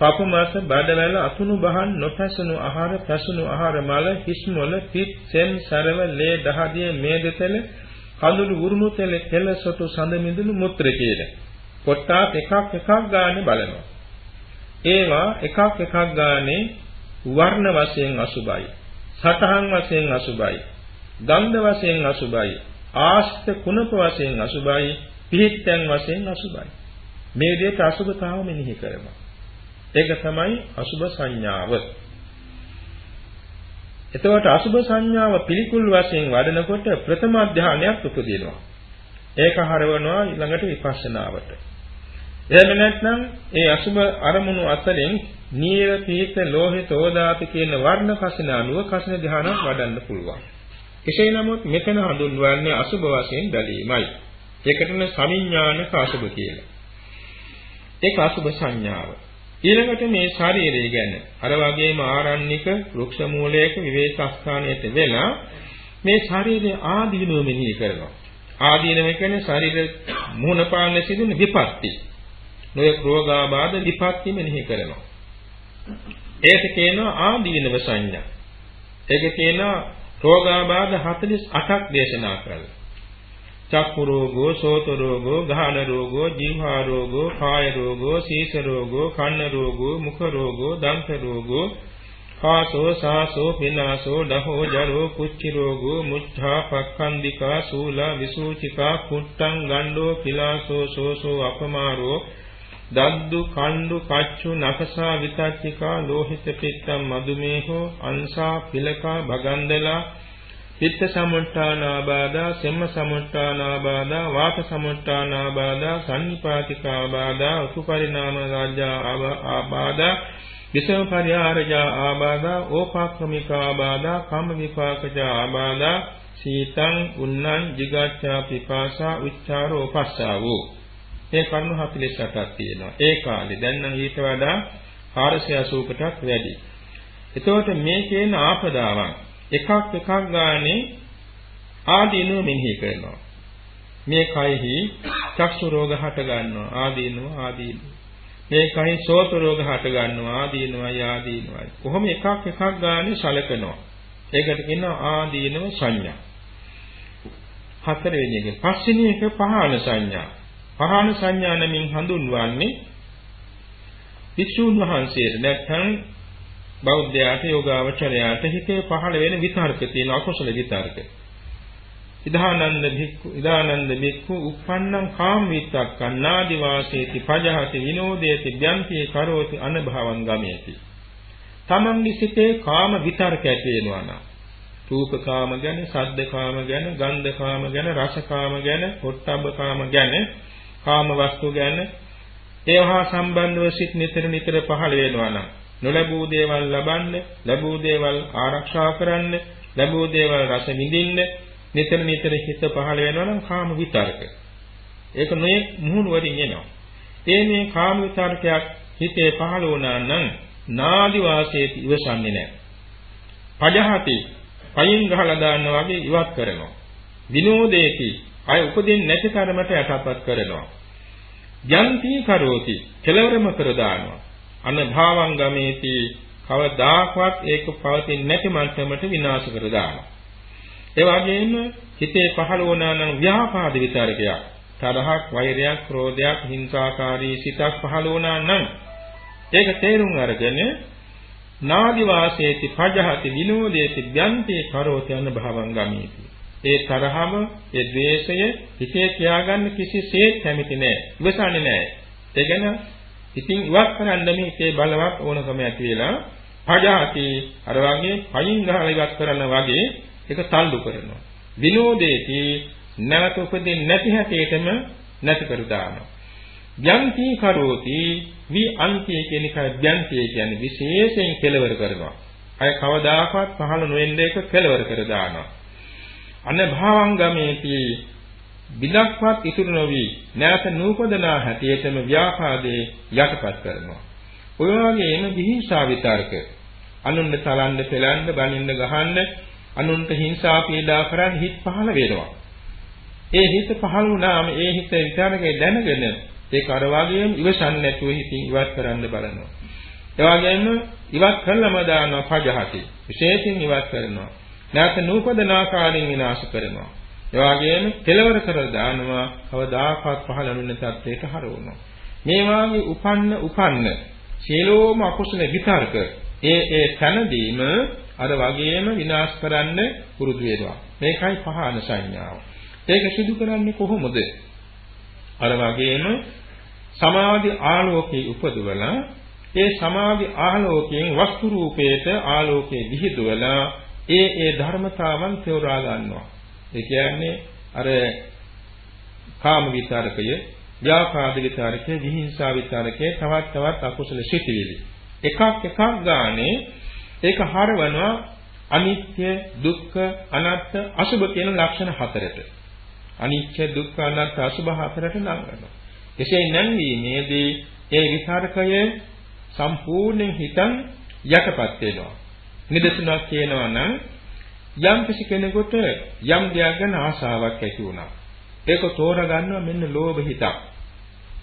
පපු මාස බඩවැල අතුණු බහන් නොපැසුණු ආහාර පැසුණු ආහාර මල හිස්මොල පිත් සෙන් සරව ලේ දහදිය මේදතල කඳුළු උරුණු තෙල කෙල සොටු සඳ මිදුණු මුත්‍ර කියන කොටස් එකක් එකක් ගානේ බලනවා. ඒවා එකක් එකක් ගානේ වර්ණ වශයෙන් අසුබයි. සතහන් වශයෙන් අසුබයි. ගන්ධ වශයෙන් අසුබයි ආස්ත කුණප වශයෙන් අසුබයි පිහිට්ටන් වශයෙන් අසුබයි මේ දෙයට අසුබතාව මෙනෙහි කරනවා ඒක තමයි අසුබ සංඥාව. එතකොට අසුභ සංඥාව පිළිකුල් වශයෙන් වඩනකොට ප්‍රථම ධානයක් උපදිනවා. ඒක හරවනවා ඊළඟට විපස්සනාවට. එහෙම නැත්නම් ඒ අසුභ අරමුණු අතරින් නීල පීත ලෝහිත ඕදාපි කියන වර්ණ කසින අනුව කසින ධානයක් වඩන්න පුළුවන්. කෙසේ නමුත් මෙතන හඳුන්වන්නේ අසුභ වශයෙන් බැලීමයි. ඒකටම සමිඥානික අසුභ කියලා. ඒක අසුභ සංඥාව. ඊළඟට මේ ශරීරය ගැන අර වගේම ආරණ්‍යක වෘක්ෂ මූලයක විවේක ස්ථානයට වෙලා මේ ශරීරයේ ආදීනව මෙනෙහි කරනවා. ආදීනව කියන්නේ ශරීර මූණ පාන්න සිදුන විපත්ති. නොයෙක් රෝගාබාධ විපත්ති මෙනෙහි කරනවා. ඒක කියනවා ආදීනව සංඥා. ඒක කියනවා රෝගාබාධ 48ක් දේශනා කරලා. චක්කු රෝගෝ, සෝත රෝගෝ, ගාහන රෝගෝ, ජීවහා රෝගෝ, කාය රෝගෝ, සීස රෝගෝ, කන්න රෝගෝ, මුඛ රෝගෝ, දන්ත රෝගෝ, කාසෝ සාසෝ පිනාසෝ දහෝ ජරෝ කුච්චි රෝගෝ මුච්ඡා පක්ඛන්දිකා සූලා විසූචිකා කුට්ටං ගණ්ඩෝ පිලාසෝ සෝසෝ අපමාරෝ දද්දු කණ්ඩු කච්චු නකසා විතච්චිකා ලෝහිත පිත්තම් මදුමේහෝ අංසා පිලකා භගන්දලා පිත්ත සමුට්ඨානාබාධා සෙම්ම සමුට්ඨානාබාධා වාත සමුට්ඨානාබාධා සම්නිපාතිකාබාධා උපපරිණාම රාජ්‍යා ආබාධා විසම පරිහාරජා ආබාධා ඕපාක්‍රමිකාබාධා කම්ම විපාකජා ආබාධා සීතං උන්නං jigacchā පිපාසා උච්චාරෝ පස්සාවෝ. මේ කරුණු 48ක් තියෙනවා ඒ කාලේ දැන් නම් ඊට වඩා 480කටත් වැඩි එතකොට මේ කියන ආපදාවන් එකක් එකක් ගානේ ආදීනව මෙනෙහි කරනවා. මේ කයෙහි චක්ෂු රෝග හට ගන්නවා ආදීනව ආදීනව. මේ කයෙහි සෝත රෝග හට ගන්නවා ආදීනවයි ආදීනවයි. කොහොම එකක් එකක් ගානේ සලකනවා. ඒකට කියනවා ආදීනව සංඥා. හතරවෙනි එක පස්වෙනි එක පහන සංඥා. පහන සංඥා නමින් හඳුන්වන්නේ වික්ෂුන් වහන්සේට නැත්නම් බෞද්ධයාට යෝගාවචරයාට හිතේ පහළ වෙන විතර්ක තියෙන අකුසල විතර්ක. ඉදානන්ද භික්ඛු ඉදානන්ද භික්ඛු uppannam කාම විත්තක්ඛන්නාදි වාසේති පජහති විනෝදේති ඥාන්ති කරෝති අනභවං ගමේති. තමන්ගේ සිතේ කාම විතර්ක ඇති වෙනවා නම් රූප කාම ගැන, ශබ්ද කාම ගැන, ගන්ධ කාම ගැන, රස කාම ගැන, පොට්ටබ්බ කාම ගැන, කාම වස්තු ගැන ඒවා සම්බන්ධව සිත් නිතර නිතර පහළ වෙනවා නම් නොලැබූ දේවල් ලබන්න, ලැබූ දේවල් ආරක්ෂා කරන්න, ලැබූ දේවල් රස විඳින්න නිතර නිතර හිත පහළ වෙනවා නම් කාම විතරක. ඒක නොයේ මුහුණු වලින් එනවා. ඒ මේ කාම විතරකයක් හිතේ පහළ වුණා නම් නාදි වාසයේ ඉවසන්නේ නැහැ. පජහති පයින් ගහලා දාන්න වගේ ඉවත් කරනවා. විනෝදේති අය උපදින් නැති කර්මයට යටපත් කරනවා. යන්ති කරෝති කෙලවරම කර දානවා. අනභාවං ගමේති කවදාකවත් ඒක පවතින්නේ නැති මට්ටමට විනාශ කර දානවා. ඒ වගේම හිතේ පහළ වුණා නම් ව්‍යාපාද විතරකයක් තරහක් වෛරයක් ක්‍රෝධයක් හිංසාකාරී සිතක් පහළ වුණා නම් ඒක තේරුම් අරගෙන නාදි වාසේති පජහති විනෝදේති ඥාන්තේ කරෝති අනභවං ගමේති ඒ තරහම ඒ ද්වේෂය හිතේ තියාගන්න කිසිසේත් කැමති නැහැ ඉවසන්නේ නැහැ ඒ ගැන ඉතින් ඉවත් කරන්න මේකේ බලවත් ඕනකම ඇති වෙලා පජාති අර වගේ පයින් ගහලා ඉවත් කරන වගේ ඒක තල්ලු කරනවා. විනෝදේති නැවත උපදින්නේ නැති හැටේටම නැති කර දානවා. යන්ති කරෝති වි අන්ති කියන එක යන්ති කියන්නේ විශේෂයෙන් කෙලවර කරනවා. අය කවදාකවත් පහළ නොවෙන්න එක කෙලවර කර දානවා. අනභවංගමේති බිලක්වත් ඉතුරු නොවි නැවත නූපදනා හැටියටම ව්‍යාපාදේ යටපත් කරනවා. ඔය වගේම විහිංසා විතර්ක අනුන්ව තලන්න පෙලන්න බනින්න ගහන්න අනුන්ට හිංසා පීඩා කරන් හිත පහළ වෙනවා. ඒ හිත පහළ වුණාම ඒ හිත විතරකේ දැනගෙන ඒක අර වගේම ඉවසන්නේ නැතුව හිතින් ඉවත් කරන්න බලනවා. ඒ වගේම ඉවත් කළම දානවා පජහති. විශේෂයෙන් ඉවත් කරනවා. නැවත නූපදන ආකාරයෙන් විනාශ කරනවා. ඒ වගේම කෙලවර කරලා දානවා කවදාකවත් පහළ නොවන තත්ත්වයට හරවනවා. මේ වාගේ උපන්න උපන්න සියලෝම අකුසල විතර්ක ඒ ඒ තනදීම අර වගේම විනාශ කරන්න පුරුදු වෙනවා. මේකයි පහන සංඥාව. ඒක සිදු කරන්නේ කොහොමද? අර වගේම සමාධි ආලෝකයේ උපදවලා ඒ සමාධි ආලෝකයෙන් වස්තු රූපයට ආලෝකයේ විහිදුවලා ඒ ඒ ධර්මතාවන් තෝරා ගන්නවා. ඒ කියන්නේ අර කාම විතරකය, ව්‍යාපාද විතරකය, විහිංසා විතරකය, තවත් තවත් අකුසල සිතිවිලි. එකක් එකක් ගානේ ඒක හරවනවා අනිත්‍ය, දුක්ඛ, අනාත්ම, අසුභ කියන ලක්ෂණ හතරට. අනිත්‍ය, දුක්ඛ, අනාත්ම, අසුභ හතරට නම් කරනවා. එසේ නැන්වීමේදී ඒ විතරකය සම්පූර්ණයෙන් හිතන් යටපත් වෙනවා. නිදසුනක් කියනවා නම් යම් කිසි කෙනෙකුට යම් දෙයක් ගැන ආශාවක් ඇති වුණා. ඒක තෝරගන්නවා මෙන්න ලෝභ හිතක්.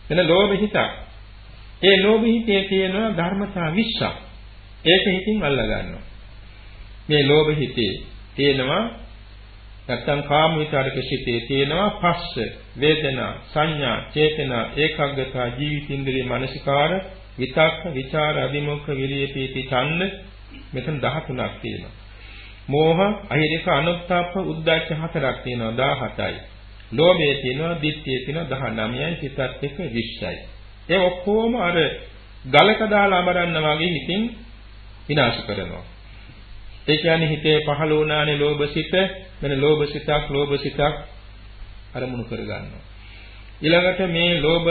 මෙන්න ලෝභ හිතක්. ඒ ලෝභ හිතේ තියෙනවා ධර්මතා 20ක්. ඒක හිතින් අල්ලා ගන්නවා. මේ ලෝභ හිතේ තියෙනවා නැත්තම් කාම විතරක සිතේ තියෙනවා පස්ස වේදනා සංඥා චේතනා ඒකාග්‍රතා ජීවිතින්ද්‍රිය මනසිකාර විතක්ක විචාර අධිමොක්ඛ විරිය පීති ඡන්ද මෙතන 13ක් තියෙනවා. මෝහ අහිරික අනුත්තාප උද්දච්ච හතරක් තියෙනවා 17යි ලෝභය තියෙනවා ditthිය තියෙනවා 19යි සිතත් එක්ක 20යි ඒ ඔක්කොම අර ගලක දාලා අමරන්න වගේ හිතින් විනාශ කරනවා. ඒ කියන්නේ හිතේ පහළ වුණානේ ලෝභ සිත මෙන්න ලෝභ සිතක් ලෝභ සිතක් අරමුණු කරගන්නවා. ඊළඟට මේ ලෝභ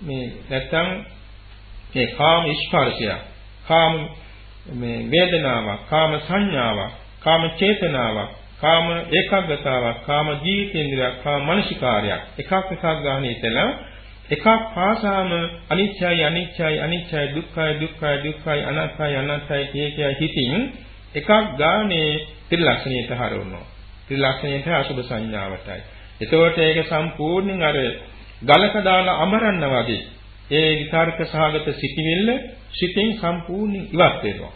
මේ නැත්තම් මේ කාම ස්පර්ශය, කාම මේ වේදනාවක්, කාම සංඥාවක්, කාම චේතනාවක්, කාම ඒකාග්‍රතාවක්, කාම ජීවිතේන්ද්‍රයක්, කාම මනසිකාරයක් එකක් එකක් ගන්න ඉතලා එකක් පාසාම අනිත්‍යයි අනිත්‍යයි අනිත්‍යයි දුක්ඛයි දුක්ඛයි දුක්ඛයි අනාත්මයි අනාත්මයි කිය කිය හිතින් එකක් ගානේ ත්‍රිලක්ෂණයට හරවනවා. ත්‍රිලක්ෂණයට අසුබ සංඥාවටයි. එතකොට ඒක සම්පූර්ණයෙන් අර ගලක දාලා අමරන්න වගේ ඒ විකාරක සහගත සිටිවිල්ල සිතින් සම්පූර්ණයෙන් ඉවත් වෙනවා.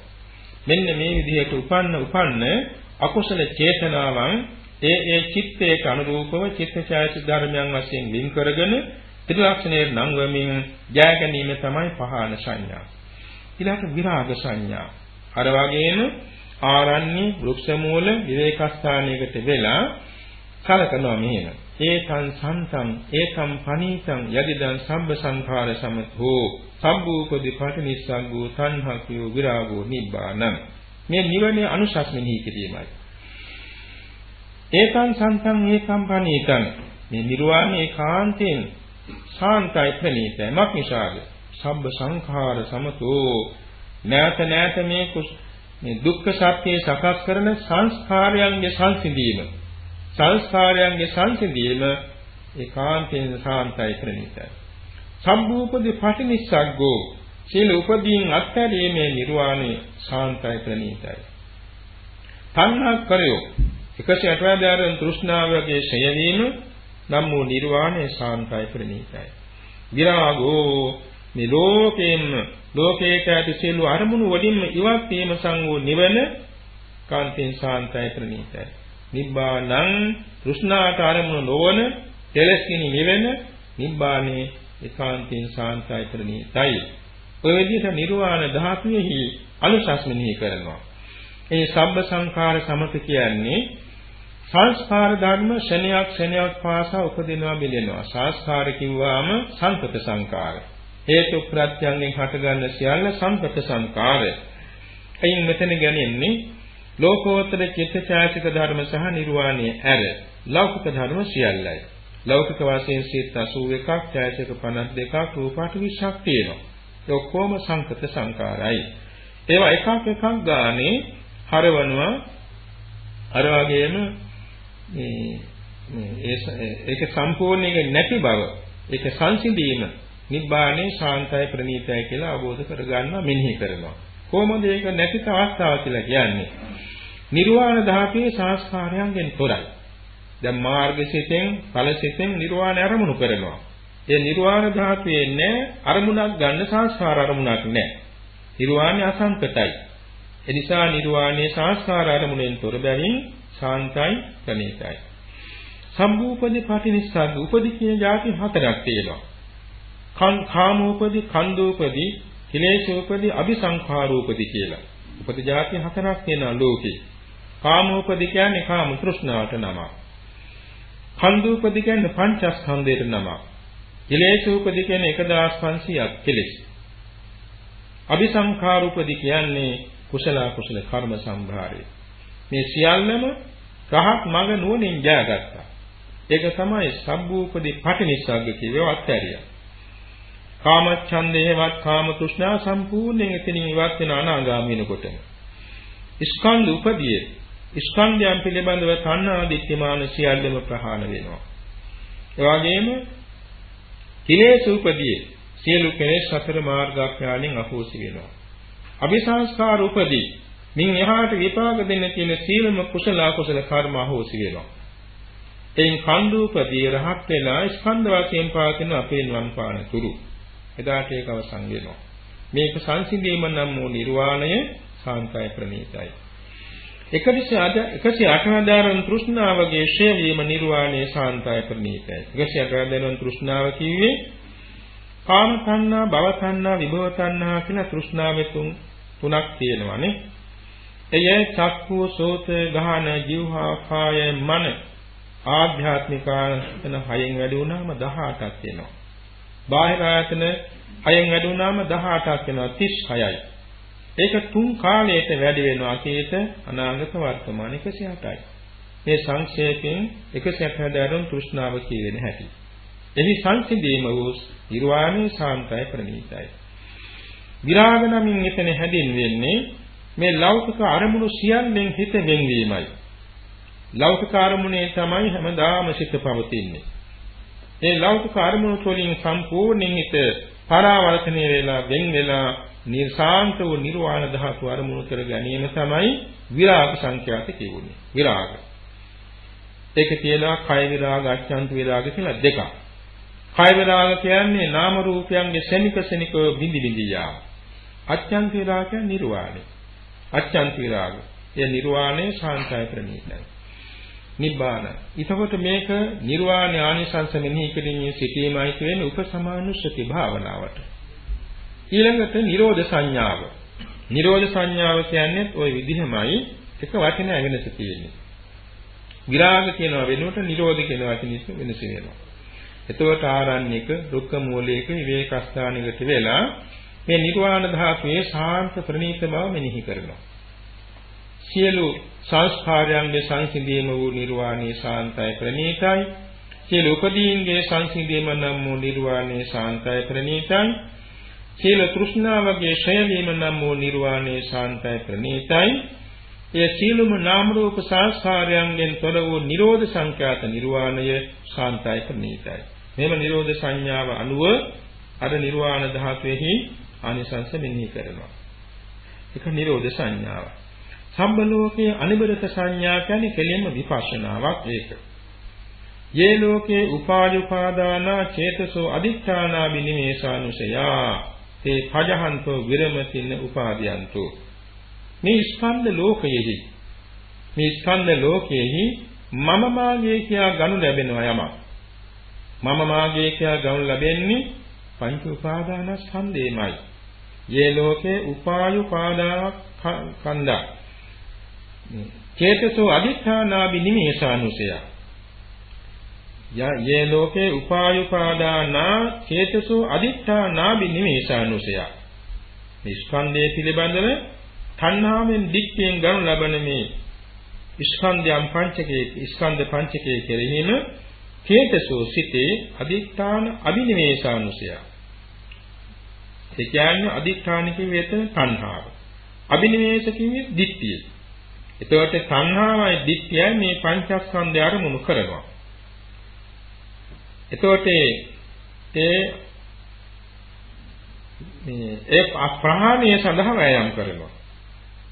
මෙන්න මේ විදිහට උපන්න උපන්න අකුසල චේතනාවන් ඒ ඒ චිත්තයට අනුරූපව චිත්තචෛතසික ධර්මයන් වශයෙන් වින් කරගෙන ත්‍රිලක්ෂණයේ නම් වමින් ජය ගැනීම තමයි පහාන සංඥා. ඊළඟ විරාග සංඥා. අර වගේම ආරණ්‍ය වෘක්ෂ මූල විවේකස්ථානයකට වෙලා කලකනවා මෙහෙම. ඒතං සන්තං ඒතං පනීතං යදිදං සම්බ සංඛාර සමතෝ සම්බූපදි පටිනිස්සග්ගෝ තණ්හකියෝ විරාගෝ නිබ්බානං. මේ නිවනේ අනුශාසනෙහි කිරීමයි ඒතං සන්තං ඒතං පනීතං. මේ නිර්වාණේ කාන්තෙන් සාන්තයි ප්‍රණීතයි මක් නිසාද? සම්බ සංඛාර සමතෝ. නැත නැත මේ මේ දුක්ඛ සත්‍යය සකස් කරන සංස්කාරයන්ගේ සංසිඳීම. සංස්කාරයන්ගේ සංසිඳීම ඒකාන්තයෙන් සාන්තයි ප්‍රණීතයි සම්භූපදී පටිනිස්සග්ගෝ සීල උපදීන් අත්හැරීමේ නිර්වාණය සාන්තයි ප්‍රණීතයි තණ්හා කරයෝ එකසේ අටවැදෑරන් තෘෂ්ණාවගේ ඡය වීම නම් වූ නිර්වාණය සාන්තයි ප්‍රණීතයි විරාගෝ මේ ලෝකයෙන්ම ලෝකේට ඇති සියලු අරමුණු වලින්ම ඉවත් වීම සංගෝ නිවන කාන්තෙන් සාන්තයි ප්‍රණීතයි. නිබ්බානං කෘෂ්ණාට අරමුණු නොවන කෙලස්කිනි නිවෙන නිබ්බානේ ඒකාන්තෙන් සාන්තයි ප්‍රණීතයි. ඔය විදිහට නිර්වාණ ධාතුවේහි අනුශාසනෙහි කරනවා. ඒ සබ්බ සංඛාර සමත කියන්නේ සංස්කාර ධර්ම ශණයක් ශණයක් පාසා උපදිනවා බෙදෙනවා. සංස්කාර කිව්වාම සංකත සංකාර. හේතු ප්‍රත්‍යයෙන් හටගන්න සියල්ල සංකත සංකාරය. එයින් මෙතන ගැනෙන්නේ ලෝකෝත්තර චිත්තචෛතසික ධර්ම සහ නිර්වාණය ඇර ලෞකික ධර්ම සියල්ලයි. ලෞකික වශයෙන් සිත් 81ක්, චෛතසික 52ක්, රූපාට 20ක් තියෙනවා. ඒ ඔක්කොම සංකත සංකාරයි. ඒවා එකක් එකක් ගානේ හරවනවා අර වගේම මේ මේ ඒක සම්පූර්ණයෙන් නැති බව ඒක සංසිඳීම නිබ්බානේ ශාන්තයි ප්‍රණීතයි කියලා අවබෝධ කරගන්නවා මෙනෙහි කරනවා. කොහොමද ඒක නැති අවස්ථාව කියලා කියන්නේ? නිර්වාණ ධාතුවේ සංස්කාරයන්ගෙන් තොරයි. දැන් මාර්ගසිතෙන් ඵලසිතෙන් නිර්වාණ අරමුණු කරනවා. ඒ නිර්වාණ ධාතුවේ නෑ අරමුණක් ගන්න සංස්කාර අරමුණක් නෑ. නිර්වාණය අසංකතයි. එනිසා නිර්වාණයේ සංස්කාර අරමුණෙන් තොර බැවින් ශාන්තයි ප්‍රණීතයි. සම්භූපදී පටිනිස්සග්ග උපදී කියන જાති හතරක් තියෙනවා. කාමෝපදී, කන්දෝපදී, කෙලේශෝපදී අபிසංඛාරෝපදී කියලා. උපදී જાති හතරක් වෙන ලෝකේ. කාමෝපදී කියන්නේ කාම තෘෂ්ණාවට නම. කන්දුපදී කියන්නේ පංචස්කන්ධයට නම. කෙලේශෝපදී කියන්නේ 1500ක් කෙලෙස්. අபிසංඛාරෝපදී කියන්නේ කුසල කුසල කර්ම සම්භාරය. මේ සියල්ලම රහත් මඟ නුවණින් ජයගත්තා. ඒක තමයි සම්බූපදී පටිනිස්සග්ග කියවේ අත්හැරියා. කාමච්ඡන්දේවත් කාම තෘෂ්ණා සම්පූර්ණයෙන් එතනින් ඉවත් වෙන අනාගාමී වෙනකොටම. ස්කන්ධ උපදී ස්කන්ධයන් පිළිබඳව තණ්හා දිට්ඨිමාන සියල්ලම ප්‍රහාණය වෙනවා. ඒ වගේම කිලේශ උපදී සියලු කෙලෙස් සතර මාර්ගාඥාණයෙන් අපෝසි වෙනවා. අபிසංස්කාර උපදී මින් එහාට විපාක දෙන්න තියෙන සීලම කුසල අකුසල කර්ම අහෝසි වෙනවා. එයින් කන්දුපදී රහත් වෙලා ස්කන්ධ වශයෙන් පාකින අපේ නිවන් පාන තුරු. එදාට ඒක අවසන් වෙනවා. මේක සංසිඳීම නම් වූ නිර්වාණය සාන්තය ප්‍රණීතයි. 108 දාරන් තෘෂ්ණාවගේ ෂේ වීම නිර්වාණය සාන්තය ප්‍රණීතයි. 108 දාරන් තෘෂ්ණාව කිව්වේ කාම තණ්හා, භව තණ්හා, විභව තණ්හා කියන තෘෂ්ණාවෙ තුන් තුනක් තියෙනවානේ. එය චක්ඛු, සෝත, ගහන, જીවහා, කාය, මන ආධ්‍යාත්මිකායතන හයෙන් වැඩි වුණාම 18ක් වෙනවා. බාහිර ආයතන හයෙන් වැඩි වුණාම 18ක් වෙනවා 36යි. ඒක තුන් කාලයකට වැඩි වෙනවා අතීත අනාගත වර්තමාන 108යි. මේ සංක්ෂේපයෙන් 160 දරුන් තෘෂ්ණාව කියවෙන හැටි. එහි සංසිඳීම වූ නිර්වාණය සාන්තයි ප්‍රණීතයි. විරාග නමින් එතන හැදින්වෙන්නේ මේ ලෞකික අරමුණු සියල්ලෙන් හිත වෙන්වීමයි. ලෞකික අරමුණේ තමයි හැමදාම සිත පවතින්නේ. ඒ ලෞකික අරමුණු වලින් සම්පූර්ණයෙන් හිත පරාවර්තනය වෙලා වෙන් වෙලා නිර්සාන්ත වූ නිර්වාණ ධාතු අරමුණු කර ගැනීම තමයි විරාග සංඛ්‍යාත කියුනේ. විරාග. ඒක කියනවා කය විරාග, අච්ඡන්ත විරාග කියලා දෙකක්. කය විරාග කියන්නේ නාම රූපයන්ගේ ශනික ශනික බිඳි බිඳි යාම. අච්ඡන්ත විරාග කියන්නේ නිර්වාණය. අච්ඡන්ත විරාග. ඒ නිර්වාණය ශාන්තය ප්‍රණීතයි. නිබ්බාන. එතකොට මේක නිර්වාණ ආනිසංස මෙනෙහි කිරීමේ සිටීමයි කියන්නේ උපසමානුස්සති භාවනාවට. ඊළඟට නිරෝධ සංඥාව. නිරෝධ සංඥාව කියන්නේ ওই විදිහමයි එක වචනයක් වෙනස තියෙන්නේ. විරාග කියනවා වෙනුවට නිරෝධ කියන වචනේ වෙනස වෙනවා. එතකොට ආරණ්‍යක දුක්ඛ මූලයක විවේක ස්ථානයකට වෙලා මේ නිර්වාණ ධාතුවේ ශාන්ත ප්‍රණීත බව මෙනෙහි කරනවා. සියලු සංස්කාරයන්ගේ සංසිඳීම වූ නිර්වාණයේ ශාන්තයි ප්‍රණීතයි. සියලු උපදීන්ගේ සංසිඳීම නම් වූ නිර්වාණයේ ශාන්තයි ප්‍රණීතයි. සියලු තෘෂ්ණාවගේ ක්ෂය වීම නම් වූ නිර්වාණයේ ශාන්තයි ප්‍රණීතයි. ඒ සියලුම නාම රූප සංස්කාරයන්ගෙන් තොර වූ නිරෝධ සංඛ්‍යාත නිර්වාණය ශාන්තයි ප්‍රණීතයි. මෙම නිරෝධ සංඥාව අනුව අර නිර්වාණ ධාතුවේහි ආනිසංස මෙනෙහි කරනවා. ඒක නිරෝධ සංඥාව. සම්බ ලෝකයේ අනිබරත සංඥා කියන්නේ කෙලින්ම විපස්සනාවක් ඒක. යේ ලෝකේ උපායුපාදාන චේතසෝ අදිච්ඡානා බිනිමේසානුසයා තේ පජහන්තෝ විරමතින උපාදීයන්තෝ. මේ ස්කන්ධ ලෝකයේහි මේ ස්කන්ධ ලෝකයේහි මම මාගේ කියා ගනු ලැබෙනවා යමක්. මම මාගේ කියා ගනු ලැබෙන්නේ පංච උපාදානස්කන්ධේමයි යේ ලෝකේ උපායුපාදාන කන්දා චේතසෝ අදිඨානාබි නිමේෂානුසය යා යේ ලෝකේ උපායුපාදානා චේතසෝ අදිඨානාබි නිමේෂානුසය මේ ස්කන්ධය පිළිබඳව තණ්හාවෙන් දික්කයෙන් ගනු ලබන මේ ස්කන්ධයන් පංචකයේ ස්කන්ධ පංචකයේ කෙරෙහිම චේතසෝ සිතේ අදිඨාන අබිනිවේෂානුසය ඒ කියන්නේ අදිඨාන කිව්වෙත තණ්හාව. අබිනිවේෂ කිව්වේ දිට්ඨිය එතකොට සංහාවයි දිට්ඨියයි මේ පංචස්කන්ධය අරමුණු කරනවා. එතකොට ඒ මේ ඒ ප්‍රහාණය සඳහා වෑයම් කරනවා.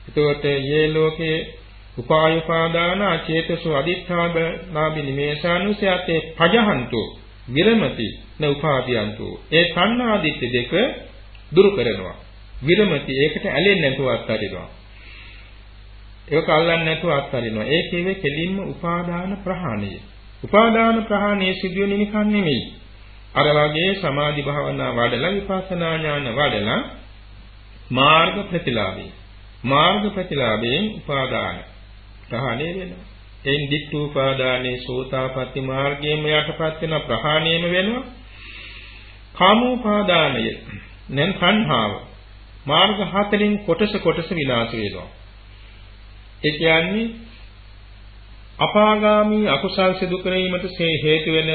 එතකොට යේ ලෝකේ උපායපාදාන චේතසෝ අදිඨානාබි නිමේෂානුසයතේ පජහන්තු විරමති න උපාදීයන්තු ඒ සංනාදිත්‍ය දෙක දුරු කරනවා විරමති ඒකට ඇලෙන්නේ නැතුව අත්හරිනවා ඒක අල්ලන්නේ නැතුව අත්හරිනවා. ඒ කියවේ කෙලින්ම උපාදාන ප්‍රහාණය. උපාදාන ප්‍රහාණය සිදුවෙන්නේ නිකන් නෙමෙයි. අර වගේ සමාධි භාවනා වඩලා විපස්සනා ඥාන වඩලා මාර්ග ප්‍රතිලාභේ. මාර්ග ප්‍රතිලාභයෙන් උපාදාන ප්‍රහාණය වෙනවා. එයින් දික්ඛ උපාදානේ සෝතාපට්ටි මාර්ගයේම යටපත් වෙන ප්‍රහාණයම වෙනවා. කාමෝපාදානය නැන් සංහාව මාර්ග හතරෙන් කොටස කොටස විනාශ වෙනවා. ඒ කියන්නේ අපාගාමී අකුසල් සිදු කිරීමට හේතු වෙන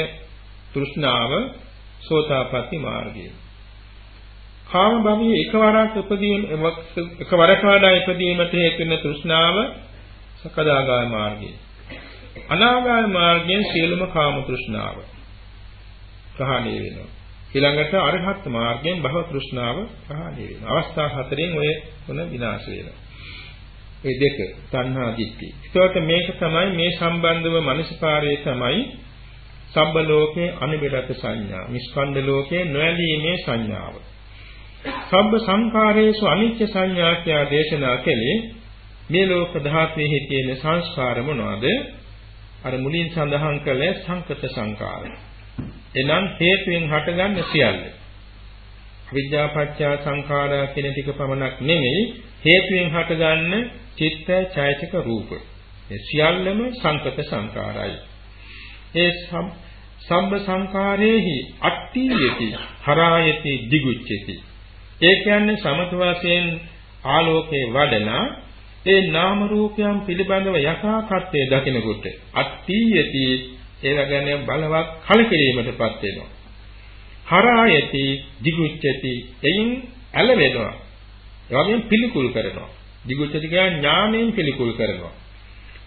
තෘෂ්ණාව සෝතාපට්ටි මාර්ගය. කාම භවයේ එකවරක් උපදීම එකවරක වඩා ඉපදීමට හේතු වෙන තෘෂ්ණාව සකදාගාමී මාර්ගය. අනාගාමී මාර්ගයෙන් සියලුම කාම තෘෂ්ණාව ප්‍රහාණය වෙනවා. ඊළඟට අරහත් මාර්ගයෙන් භව තෘෂ්ණාව ප්‍රහාණය වෙනවා. අවස්ථා හතරෙන් ඔය මොන විනාශ වෙනවා. ඒ දෙක තණ්හා දිට්ඨි. ඒකට මේක තමයි මේ සම්බන්ධව මනසපාරයේ තමයි සබ්බ ලෝකේ අනිබිරත සංඥා. නිස්කණ්ඩ ලෝකේ නොඇලීමේ සංඥාව. සබ්බ සංඛාරේසු අනිත්‍ය සංඥා කියා දේශනා කළේ මේ ලෝක ධාතුවේ තියෙන සංස්කාර මොනවාද? අර මුලින් සඳහන් කළේ සංකත සංකාර. එනම් හේතුයෙන් හටගන්න සියල්ල. අවිද්‍යාපච්චා සංඛාරා කියන ටික පමණක් නෙමෙයි හේතුයෙන් හටගන්න චිත්ත ඡායතික රූප. මේ සියල්ලම සංකත සංකාරයි. ඒ සම්බ සංකාරේහි අට්ඨියති හරායති දිගුච්චති. ඒ කියන්නේ සමත වශයෙන් ආලෝකේ වඩලා ඒ නාම රූපයන් පිළිබඳව යථාර්ථයේ දකිනකොට අට්ඨියති ඒව ගැන බලවත් කලකිරීමටපත් වෙනවා. හරායති දිගුච්චති එයින් ඇලවෙනවා. ඒ වගේම පිළිකුල් කරනවා. දිගුච්චති කියන්නේ ඥාණයෙන් පිළිකුල් කරනවා.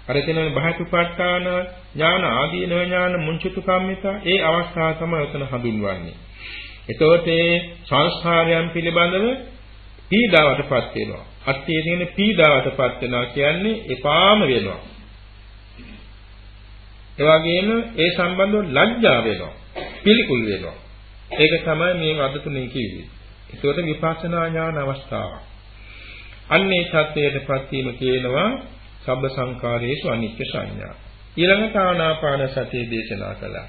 අර කියන බහතුපට්ඨාන ඥාන ආදීන ඥාන මුංචිතු කම්මිත ඒ අවස්ථාව තමයි උතන හඳුන්වන්නේ. එතකොට මේ සංස්කාරයන් පිළිබඳව පීඩාවටපත් වෙනවා. අත්යේ තියෙන පීඩාවටපත් වෙනවා කියන්නේ එපාම වෙනවා. ඒ වගේම ඒ සම්බන්ධව ලැජ්ජා වෙනවා. පිළිකුල් වෙනවා. ඒක තමයි මේ වද තුනේ කිව්වේ. ඒකට විපස්සනා ඥාන අවස්ථාවක්. අන්නේ සත්‍යයටපත් වීම කියනවා සබ්බ සංකාරයේසු අනිත්‍ය සංඥා. ඊළඟට ආනාපාන සතිය දේශනා කළා.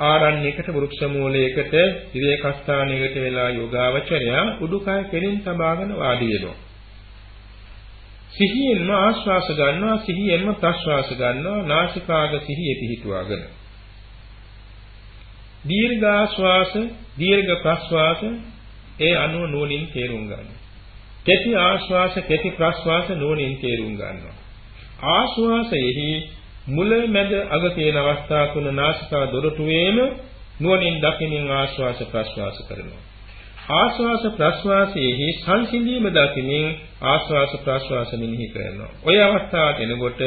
ආරණ්‍යයකට වෘක්ෂ මූලයකට විවේකස්ථානයකට වෙලා යෝගාවචරය උඩුකය කෙලින් තබාගෙන වාඩි වෙනවා. සිහියෙන්ම ආශ්වාස ගන්නවා සිහියෙන්ම ප්‍රශ්වාස ගන්නවා නාසිකාග සිහිය පිහිටුවාගෙන. දීර්ඝාශ්වාස දීර්ඝ ප්‍රශ්වාස ඒ අනුව නුවණින් තේරුම් ගන්නවා. කෙටි ආශ්වාස කෙටි ප්‍රශ්වාස නෝනින් තේරුම් ගන්නවා. ආශ්වාසයේහි මුල මැද අග තියෙන අවස්ථා තුන නාසිකා දොරටුවේම නුවණින් දකිනින් ආශ්වාස ප්‍රශ්වාස කරනවා. ආශ්වාස ප්‍රශ්වාසයේහි සංසිඳීම දකිනින් ආශ්වාස ප්‍රශ්වාස මෙනෙහි කරනවා. ඔය අවස්ථාවට එනකොට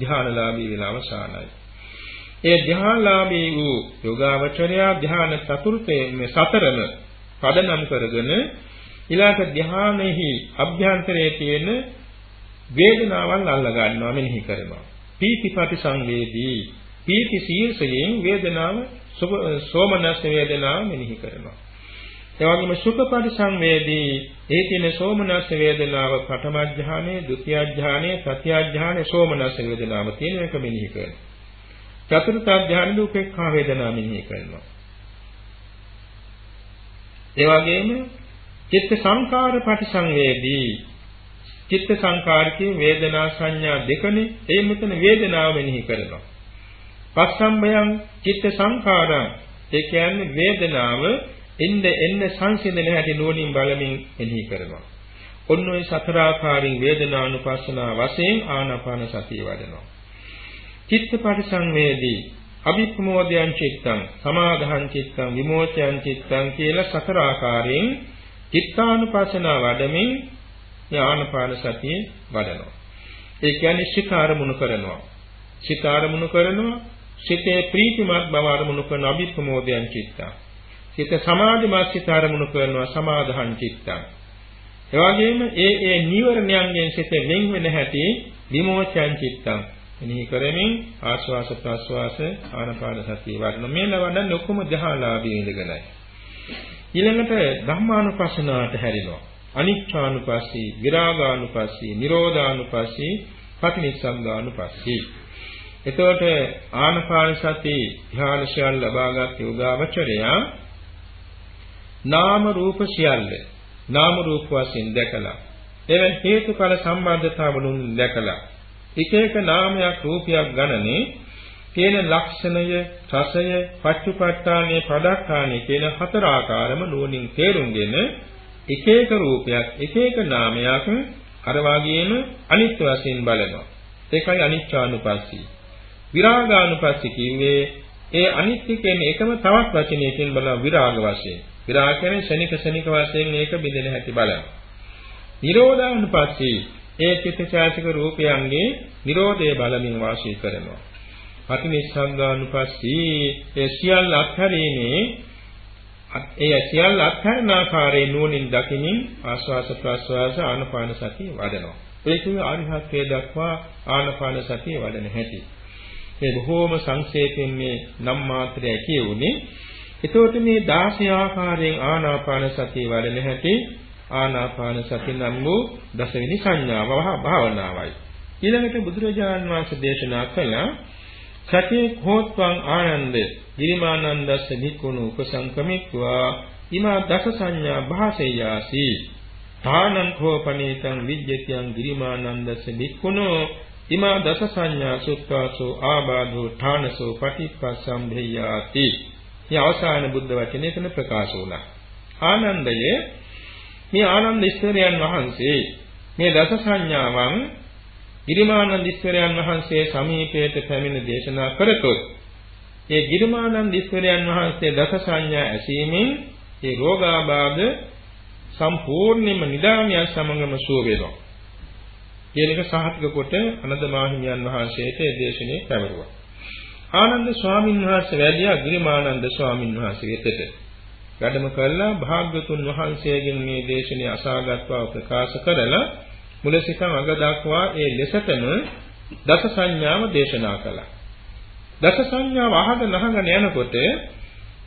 ධානලාභී වෙන අවසానයි. ඒ ධානලාභී වූ යෝගාවචරයා ධාන චතුර්ථයේ සතරම පදනම් කරගෙන ඊළඟ ධානයේහි අභ්‍යන්තරයේ තියෙන වේදනාවන් අල්ල ගන්නවා මෙනෙහි කරනවා. පීතිපටි සංවේදී පීති සීර්ෂයෙන් වේදනාව සෝමනස් වේදනාව මෙනෙහි කරනවා. ඒ වගේම සුඛපටි සංවේදී ඒ කියන සෝමනස් වේදනාව ප්‍රථම ඥානයේ, ဒုတိ ය ඥානයේ, තෘතිය ඥානයේ සෝමනස් වේදනාව තියෙන එක මෙනෙහි කරනවා. චතුර්ථ ඥානයේ උපේක්ඛා වේදනාව මෙනෙහි කරනවා. ඒ වගේම චිත්ත සංකාර පටිසංවේදී චිත්ත සංකාරකේ වේදනා සංඥා දෙකනේ ඒ මෙතන වේදනාව මෙනෙහි කරනවා. පස්සම්බයං චිත්ත සංකාරං. ඒ කියන්නේ වේදනාව එන්න එන්න සංසිඳන හැටි නුවණින් බලමින් මෙනෙහි කරනවා. ඔන්න ඔය සතර ආකාරින් වේදනානුපස්සනා වශයෙන් ආනාපාන සතිය වඩනවා. චිත්ත පරිසංවේදී අභිප්‍රමෝදයන් චිත්තං සමාධං චිත්තං විමෝචයන් චිත්තං කියලා සතර ආකාරයෙන් චිත්තානුපස්සනා වඩමින් ඥානපාන සතිය වඩනවා. ඒ කියන්නේ සිත අරමුණු කරනවා. සිත අරමුණු කරනවා සිතේ ප්‍රීතිමත් බව අරමුණු කරන අභිප්‍රමෝදයන් චිත්තං. සිත සමාධිමත් සිත අරමුණු කරනවා සමාධහං චිත්තං. එවැගේම ඒ ඒ නීවරණයන්ගෙන් සිත වෙන් වෙන හැටි විමෝචයන් චිත්තං. එනිහි කරමින් ආස්වාස ප්‍රස්වාස ආනපාන සතිය වඩන මේ ලවන්න ලොකුම දහලාභී ඉඳගෙනයි. ඊළඟට ධම්මානුපස්සනාවට හැරිනවා. අනිච්චානුපස්සී, විරාගානුපස්සී, නිරෝධානුපස්සී, පටිනිස්සංගානුපස්සී. එතකොට ආනපාන සති ධ්‍යානශයන් ලබාගත් යෝගාවචරයා නාම රූප සියල්ල නාම රූප වශයෙන් දැකලා එවන් හේතුඵල සම්බන්ධතාවලුන් දැකලා එක එක නාමයක් රූපයක් ගණනේ කියන ලක්ෂණය, රසය, පච්චුපට්ඨානයේ පදක්ඛානයේ කියන හතර ආකාරම නුවණින් තේරුම්ගෙන එක එක රූපයක්, එක එක නාමයක් අර වාගේම අනිත්‍ය වශයෙන් බලනවා. ඒකයි අනිච්චානුපස්සී. විරාගානුපස්සී කිව්වේ ඒ අනිත්‍ය කියන එකම තවත් වචනයකින් බලන විරාග වශයෙන්. විරාග කියන්නේ ශනික ශනික වශයෙන් මේක බෙදෙන හැටි බලන්න. නිරෝධානුපස්සී ඒ චිත්තචෛතසික රූපයන්ගේ නිරෝධය බලමින් වාසය කරනවා. පටිනිස්සග්ගානුපස්සී ඒ සියල්ල අත්හැරීමේ ඒ සියල්ල අත්හැරන ආකාරයේ නුවණින් දකිමින් ආස්වාස ප්‍රස්වාස ආනපාන සතිය වඩනවා. ඒ කියන්නේ ආරිහත්ත්වයේ දක්වා ආනපාන සතිය වඩන හැටි. මේ බොහෝම සංක්ෂේපයෙන් මේ නම් මාත්‍රය කියුනේ. එතකොට මේ 16 ආකාරයෙන් ආනාපාන සතිය වඩන හැටි ආනාපාන සති නම් වූ දසවෙනි සංඥාව භාවනාවයි. ඊළඟට බුදුරජාණන් වහන්සේ දේශනා කළා සතේ කෝත්වං ආනන්ද ගිරිමානන්දස්ස නිකුණු උපසංකමිත්වා ඉමා දස සංඥා භාසෙයාසි තානං කෝපනීතං විජ්ජතියං ගිරිමානන්දස්ස නිකුණෝ ඉමා දස සංඥා සුත්වාසෝ ආබාධෝ ඨානසෝ පටික්කසම්භේයාති. මේ අවසාන බුද්ධ වචනේ එතන ප්‍රකාශ වුණා. ආනන්දයේ මේ ආනන්ද ඉස්තරයන් වහන්සේ මේ දස සංඥාවන් ගිරිමානන්ද ඉස්තරයන් වහන්සේ සමීපයට පැමිණ දේශනා කරතොත් ඒ ගිරිමානන්ද ඉස්තරයන් වහන්සේ දස සංඥා ඇසීමෙන් ඒ රෝගාබාධ සම්පූර්ණයෙන්ම නිදානිය සමගම සුව වෙනවා. කියන එක සාහිතික කොට අනන්ත මාහිමියන් වහන්සේට දේශනේ පැවරුවා. ආනන්ද ස්වාමීන් වහන්සේ වැඩියා ගිරිමානන්ද ස්වාමීන් වහන්සේ වෙතට. වැඩම කළා භාග්‍යතුන් වහන්සේගෙන් මේ දේශනේ අසාගත්වා ප්‍රකාශ කරලා මුල සිටම අග දක්වා ඒ ලෙසටම දස සංඥාව දේශනා කළා. දස සංඥාව අහගෙන අහගෙන යනකොට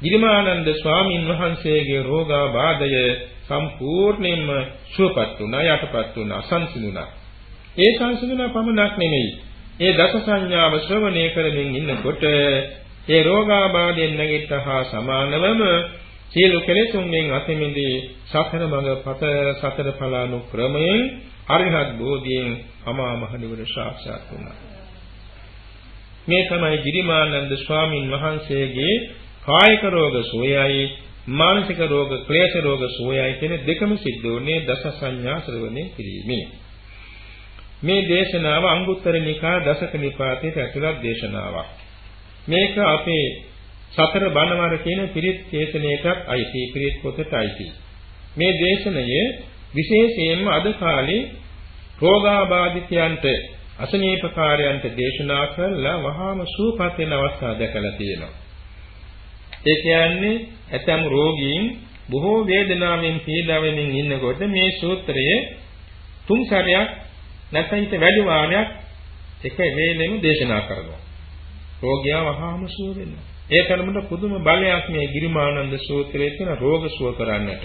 ගිරිමානන්ද ස්වාමීන් වහන්සේගේ රෝගාබාධය සම්පූර්ණයෙන්ම සුවපත් වුණා යටපත් වුණා සංසිඳුණා. ඒ සංසිඳුණා පමණක් නෙමෙයි. ඒ දස සංඥාව ශ්‍රවණය කරමින් ඉන්නකොට ඒ රෝගාබාධයෙන් නැගිට්ටහා සමානවම සියලු කෙලෙසුන්ගෙන් අතමිදී සතර මඟ පත සතර ඵලානුක්‍රමයෙන් අරිහත් බෝධියෙන් අමා මහ නිවන සාක්ෂාත් වුණා. මේ තමයි ගිරිමානන්ද ස්වාමින් වහන්සේගේ කායික රෝග සෝයයි මානසික රෝග ක්ලේශ රෝග සෝයයි කියන දෙකම සිද්ධ වුණේ දස සංඥා ශ්‍රවණය කිරීමෙන්. මේ දේශනාව අංගුත්තර නිකා දසක නිපාතයේ ඇතුළත් දේශනාවක්. මේක අපේ සතර බණවර කියන පිරිත් දේශනයටත් අයිති පිරිත් පොතට අයිති. මේ දේශනය විශේෂයෙන්ම අද කාලේ රෝගාබාධිතයන්ට අසනීපකාරයන්ට දේශනා කරලා වහාම සුවපත් වෙන අවස්ථා දැකලා තියෙනවා. ඒ කියන්නේ ඇතම් රෝගීන් බොහෝ වේදනාවෙන් පීඩා වෙමින් ඉන්නකොට මේ සූත්‍රය තුන් සැරයක් නැත්නම් ඊට වැඩි වාරයක් එක වේලෙම දේශනා කරනවා. රෝගියා වහාම සුව වෙනවා. ඒ තරමට පුදුම බලයක් මේ ගිරිමානන්ද සූත්‍රයේ තියෙන රෝග සුව කරන්නට.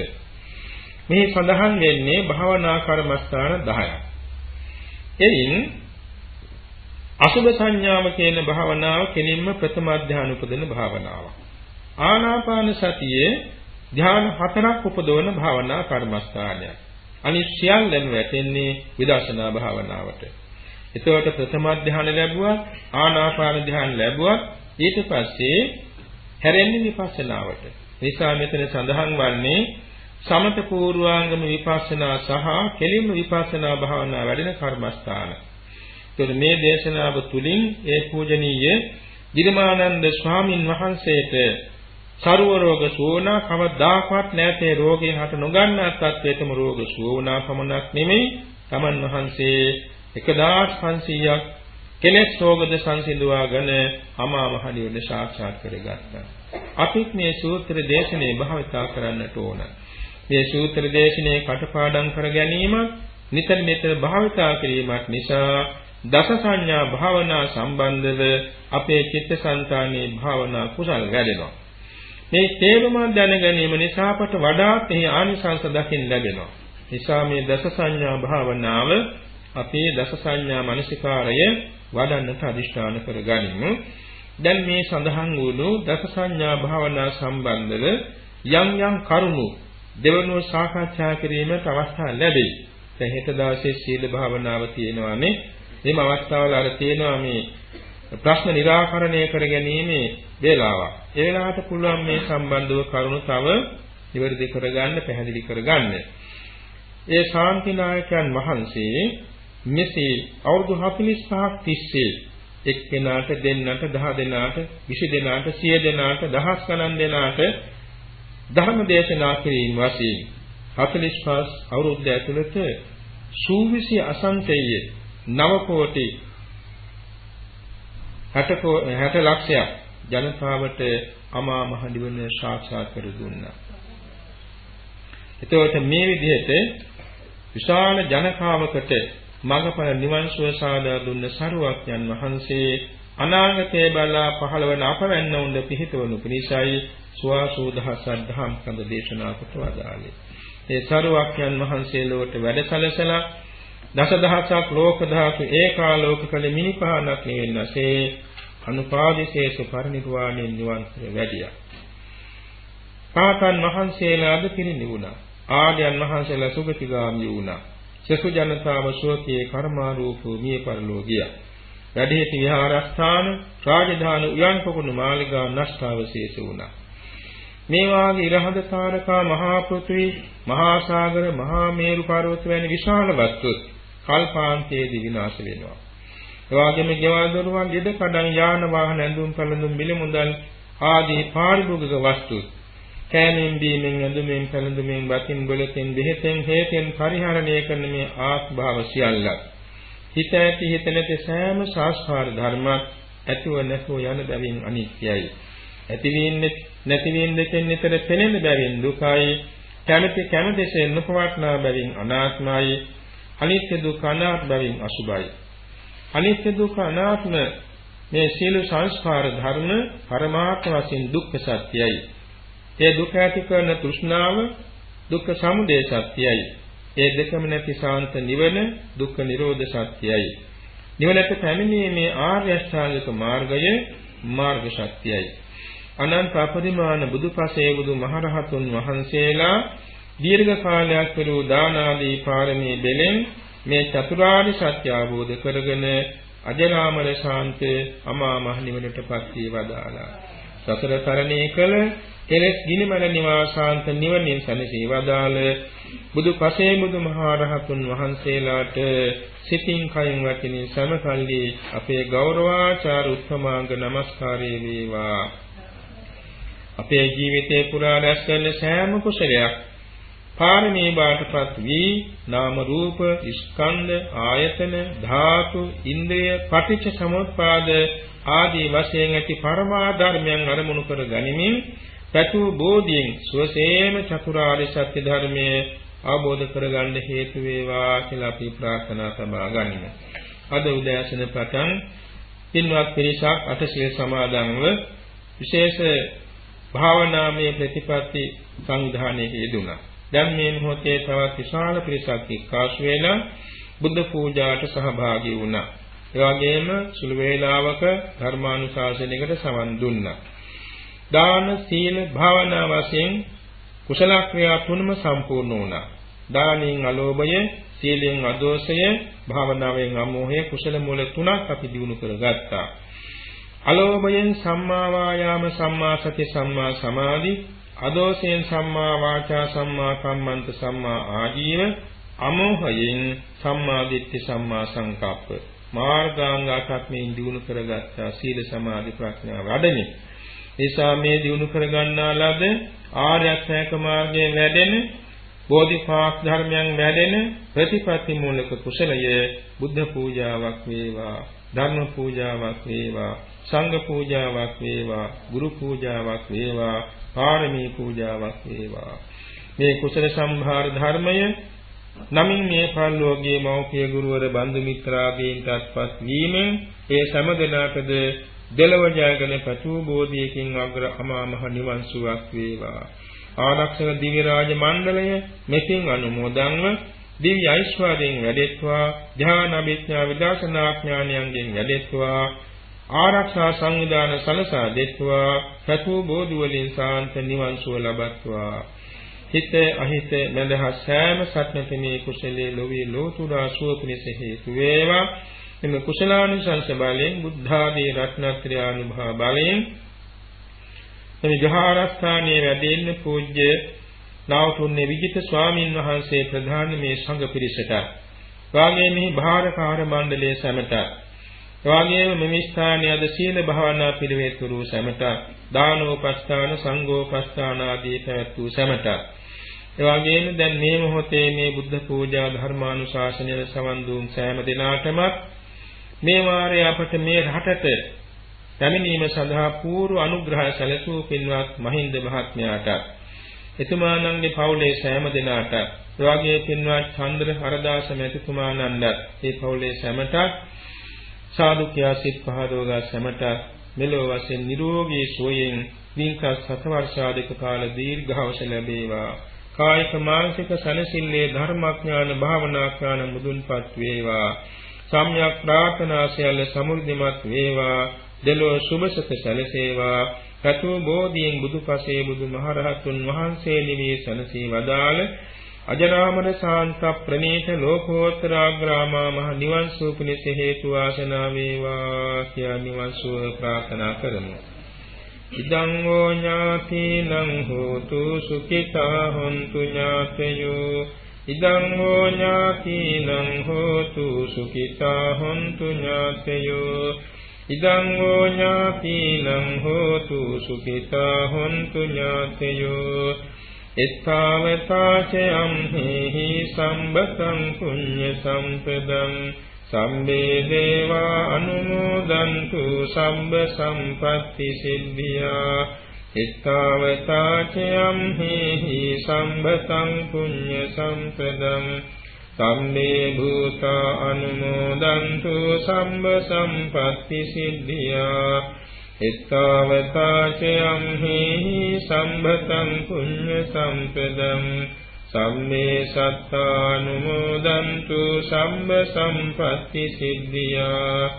මේ සඳහන් වෙන්නේ භාවනා කර්මස්ථාන 10ක්. එයින් අසුභ සංඥාව කියන භාවනාව කෙලින්ම ප්‍රථම අධ්‍යාන උපදින භාවනාවක්. ආනාපාන සතියේ ධ්‍යාන හතරක් උපදවන භාවනා කර්මස්ථානයක්. අනිත් සියල්ලම වැටෙන්නේ විදර්ශනා භාවනාවට. එතකොට ප්‍රථම ධ්‍යාන ලැබුවා ආනාපාන ධ්‍යාන ලැබුවා ඊට පස්සේ හැරෙන්නේ විපස්සනාවට. නිසා මෙතන සඳහන් වන්නේ සමත පූර්වාංගම විපස්සනා සහ කෙලින්ම විපස්සනා භාවනා වැඩෙන කර්මස්ථාන. ඒතර මේ දේශනාව තුලින් ඒ පූජනීය දිරමානන්ද ස්වාමින් වහන්සේට සරුව රෝග සුවනා කවදාකවත් නැතේ රෝගයෙන් හට නොගන්නා තත්වයටම රෝග සුවනා පමණක් නෙමෙයි තමන් වහන්සේ 1500ක් කෙලෙස් රෝගද සංසිඳුවාගෙන අමා මහ නිවන සාක්ෂාත් කරගත්තා. අපිත් මේ සූත්‍ර දේශනේ භාවිතා කරන්නට ඕන. මේ සූත්‍ර දේශනේ කටපාඩම් කර ගැනීමත් නිතර නිතර භාවිතා කිරීමත් නිසා දස සංඥා භාවනා සම්බන්ධව අපේ චිත්තසංතානයේ භාවනා කුසල් වැඩෙනවා. මේ තේරුම දැන ගැනීම නිසා අපට වඩාත් එහි ආනිසංස දකින්න ලැබෙනවා. නිසා මේ දස සංඥා භාවනාව අපේ දස සංඥා මනසිකාරය වඩන්නට අදිෂ්ඨාන කරගනිමු. දැන් මේ සඳහන් වුණු දස සංඥා භාවනා සම්බන්ධව යම් යම් කරුණු දෙවනුව සාකච්ඡා කිරීමට අවස්ථාව ලැබෙයි. දැන් හෙට දවසේ සීල භාවනාව තියෙනවානේ. මේ අවස්ථාවල අර තියෙනවා මේ ප්‍රශ්න निराකරණය කර ගැනීම වේලාවක්. ඒ වෙලාවට පුළුවන් මේ සම්බන්ධව කරුණු තව ඉවර්ධි කරගන්න, පැහැදිලි කරගන්න. ඒ ශාන්තිනායකයන් වහන්සේ මෙසේ අවුරුදු 45ක් තිස්සේ එක්කෙනාට දෙන්නට දහ දෙනාට විසි දෙනාට සිය දෙනාට දහස් ගණන් දෙනාට ධර්ම දේශනා කිරීම වශයෙන් 45 අවුරුද්ද ඇතුළත සූවිසි අසංකේය නව කෝටි 60 60 ලක්ෂයක් ජනතාවට අමා මහ නිවන සාක්ෂාත් කර දුන්නා. එතකොට මේ විදිහට විශාල ජනකාවකට මඟඵල නිවන් සුව සාදා දුන්න සරුවක්යන් වහන්සේ අනාගතයේ බලා පහළවන අපවැන්න උඳ පිහිටවනු පිණිසයි සුවාසූ දහසක් දහම් කඳ දේශනා කොට වදාළේ. ඒ සරුවක්යන් වහන්සේ ලොවට වැඩසලසලා දසදහසක් ලෝක ධාතු ඒකාලෝක කළ මිනිපහනක් නෙවෙන්නසේ අනුපාදිශේෂ පරිනිර්වාණය නිවන් වැඩියා. පාතන් වහන්සේලාද පිරිනිවුණා. ආර්යයන් වහන්සේලා සුගතිගාමී වුණා. සසු ජනතාව ශෝකයේ කර්මාරූපෝ මිය පරලෝ ගියා. වැඩිහිටි විහාරස්ථාන රාජධානි උයන් පොකුණු මාලිගා නෂ්ටාවශේෂ වුණා. මේ වාගේ ඉරහඳ තාරකා මහා පෘථිවි මහා සාගර මහා මේරු පර්වත වැනි විශාල වස්තු කල්පාන්තයේදී විනාශ වෙනවා. ඒ වගේම ගෙවල් දොරවල් ඉද කඩන් යාන වාහන ඇඳුම් පැළඳුම් මිල මුදල් ආදී පාරිභෝගික වස්තු කෑමෙන් බීමෙන් ඇඳුමෙන් පැළඳුමෙන් වතින් බොලකින් දෙහෙතෙන් හේතෙන් පරිහරණය කරන මේ ආස්භාව සියල්ලක් හිත ඇති හිත නැති සෑම සංස්කාර ධර්මයක් ඇතුව නැතුව යන බැවින් අනිත්‍යයි ඇතිවීම නැතිවීම දෙකෙන් නිතර පෙනෙන බැවින් දුකයි කැමැති කැමැතිසේ නොපවත්නා බැවින් අනාත්මයි අනිත්‍ය දුක් අනාත්ම බැවින් අසුභයි අනිත්‍ය දුක් අනාත්ම මේ සීල සංස්කාර ධර්ම පරමාර්ථ වශයෙන් දුක්ඛ සත්‍යයි ඒ දුක ඇති කරන තෘෂ්ණාව දුක්ඛ සමුදය සත්‍යයි. ඒ දෙකම නැති ශාන්ත නිවන දුක්ඛ නිරෝධ සත්‍යයි. නිවනට පැමිණීමේ ආර්ය අෂ්ටාංගික මාර්ගය මාර්ග සත්‍යයි. අනන්ත අපරිමාණ බුදුපසේ බුදු මහරහතුන් වහන්සේලා දීර්ඝ කාලයක් පෙරූ දාන ආදී පාරමී බෙලෙන් මේ චතුරාර්ය සත්‍ය අවබෝධ කරගෙන අජරාමර ශාන්ත අමා මහ නිවනටපත් වී වදාලා සතර තරණේ කළ කෙලෙස් ගිනිමල නිවාසාන්ත නිවනින් සැනසී වදාළ බුදු පසේ බුදු මහරහතුන් වහන්සේලාට සිතින් කයින් වචනින් සමකල්ලි අපේ ගෞරවාචාර උත්තමාංග නමස්කාරය වේවා. අපේ ජීවිතේ පුරා රැස් කරන සෑම කුසලයක් පාරමී බාටපත් වී නාම රූප ස්කන්ධ ආයතන ධාතු ඉන්ද්‍රිය පටිච්ච සමුප්පාද ආදී වශයෙන් ඇති පරමා ධර්මයන් අරමුණු කර ගනිමින් පැතු බෝධියෙන් සුවසේම චතුරාර්ය සත්‍ය ධර්මයේ අවබෝධ කරගන්න හේතු වේවා කියලා අපි ප්‍රාර්ථනා සබා ගනිමු. අද උදෑසන පටන් පින්වත් පිරිසක් අටසිල් සමාදන්ව විශේෂ භාවනාමය ප්‍රතිපatti සංවිධානයේ යෙදුණා. දැන් මේ මොහොතේ තවත් විශාල පිරිසක් එක්කාසු වෙලා බුද්ධ පූජාට සහභාගී වුණා. ඒ වගේම සුළු වේලාවක ධර්මානුශාසනයකට සවන් දුන්නා. දාන සීල භාවනා වශයෙන් කුසල ක්‍රියා තුනම සම්පූර්ණ වුණා. දානෙන් අලෝභය, සීලෙන් අදෝෂය, භාවනාවෙන් අමෝහය කුසල මූල තුනක් අපි දිනු කරගත්තා. අලෝභයෙන් සම්මා වායාම සම්මා සති සම්මා සමාධි අදෝෂයෙන් සම්මා වාචා සම්මා කම්මන්ත සම්මා ආජීව අමෝහයෙන් සම්මා දිට්ඨි සම්මා සංකප්ප. මාර්ගාංග අටක් මේ දිනු කරගත්තා සීල සමාධි ප්‍රඥා වඩමින්. නිසා මේ දිනු කරගන්නා ලද ආර්ය අෂ්ටාංග මාර්ගයේ වැඩෙන බෝධිපාක් ධර්මයන් වැඩෙන ප්‍රතිපatti මූලක කුසලය බුද්ධ පූජාවක් වේවා. ධර්ම පූජාවක් වේවා සංඝ පූජාවක් වේවා ගුරු පූජාවක් වේවා පාරමී පූජාවක් වේවා. මේ කුසල සම්භාර ධර්මය නමින් මේ පල්ලෝකයේ මෞඛ්‍ය ගුරුවර බන්දු මිත්‍රාදීන්ටත්පත් වීමෙන් ඒ සෑම දිනකද දෙලව ජයගෙන පැතු බෝධියකින් අග්‍ර අමා මහ නිවන් සුවක් වේවා. ආරක්ෂක දිව්‍ය රාජ මණ්ඩලය මෙතින් අනුමෝදන්ව දිව්‍ය ඓශ්වර්යයෙන් වැඩෙත්වා ධ්‍යාන අභිඥා විදර්ශනා ඥානයන්ගෙන් වැඩෙත්වා ආරක්ෂා සංවිධාන සලසා දෙත්වා පැතු බෝධි වලින් සාන්ත නිවන් සුව ලබත්වා. හිත අහිත නැදහස් සෑම සත්‍යතමේ කුසලයේ ලොවේ ලෝතුරා සුව පිණිස හේතු වේවා. එම කුසලානුසංස බලයෙන් බුද්ධාදී රත්නත්‍රය අනුභව බලයෙන් මේ විහාරස්ථානයේ වැඩෙන්න පූජ්‍ය නාවතුන්නේ විජිත ස්වාමින් වහන්සේ ප්‍රධාන මේ සංඝ පිරිසට. වාගේ මෙහි භාරකාර මණ්ඩලයේ සමට. එවාගෙම මෙමි ස්ථානයේ අද සීල භාවනා පිළිවෙත් වූ සැමට. දානෝපස්ථාන සංඝෝපස්ථාන ආදී පැවැත් වූ සැමට. එවාගෙම දැන් මේ මොහොතේ මේ බුද්ධ පූජා ධර්මානුශාසනය සවන් දුන් සෑම දිනාටම මේ වාරයේ අපට මේ රටට පැමිණීම සඳහා පූර්ව අනුග්‍රහය සැලසූ පින්වත් මහින්ද මහත්මයාට එතුමාණන්ගේ පවුලේ සෑම දෙනාට එවාගේ පින්වත් චන්ද්‍ර හරදාස මෙතුමාණන්ට මේ පවුලේ සැමට සාදු කියා සිත් පහදවගා සැමට මෙලොව වශයෙන් නිරෝගී සුවයෙන් දින්කස් සත වර්ෂාධික කාල දීර්ඝවස ලැබේවා. කායික මානසික සනසිල්ලේ ධර්මඥාන භාවනා ඥාන මුදුන්පත් වේවා. සම්්‍යක් ප්‍රාර්ථනා සියල්ල සමුර්ධිමත් වේවා. දෙලොව සුභසත සැලසේවා. සතු බෝධියෙන් බුදුපසේ බුදුමහරහතුන් වහන්සේ නිවී සනසී වදාළ අජරාමර ශාන්ත ප්‍රණීත ලෝකෝත්තරාග්‍රාමා මහ නිවන් සුව පිණිස හේතු වාසනා වේවා කියා නිවන් සුව ප්‍රාර්ථනා කරමු. ඉදං ෝ ඥාතිනං හෝතු සුඛිතා හොන්තු ඥාතයෝ ඉදං ෝ ඥාතිනං හෝතු සුඛිතා හොන්තු ඥාතයෝ ඉදං ෝ ඥාතිනං හෝතු සුඛිතා හොන්තු ඥාතයෝ එත්තාවතාචයම් හේහි සම්බතං පුඤ්ඤ සම්පදං සම්මේ දේවා අනුමෝදන්තු සම්බ සම්පatti සිද්ධියා එත්තාවතාචයම් හේහි සම්බතං පුඤ්ඤ සම්පදං සම්මේ භූතා අනුමෝදන්තු සම්බ සම්පatti සිද්ධියා. එත්තාවතාචයම් හේහි සම්බතං පුඤ්ඤ සම්පදං. සම්මේ සත්තානුමෝදන්තු සම්බ සම්පatti සිද්ධියා.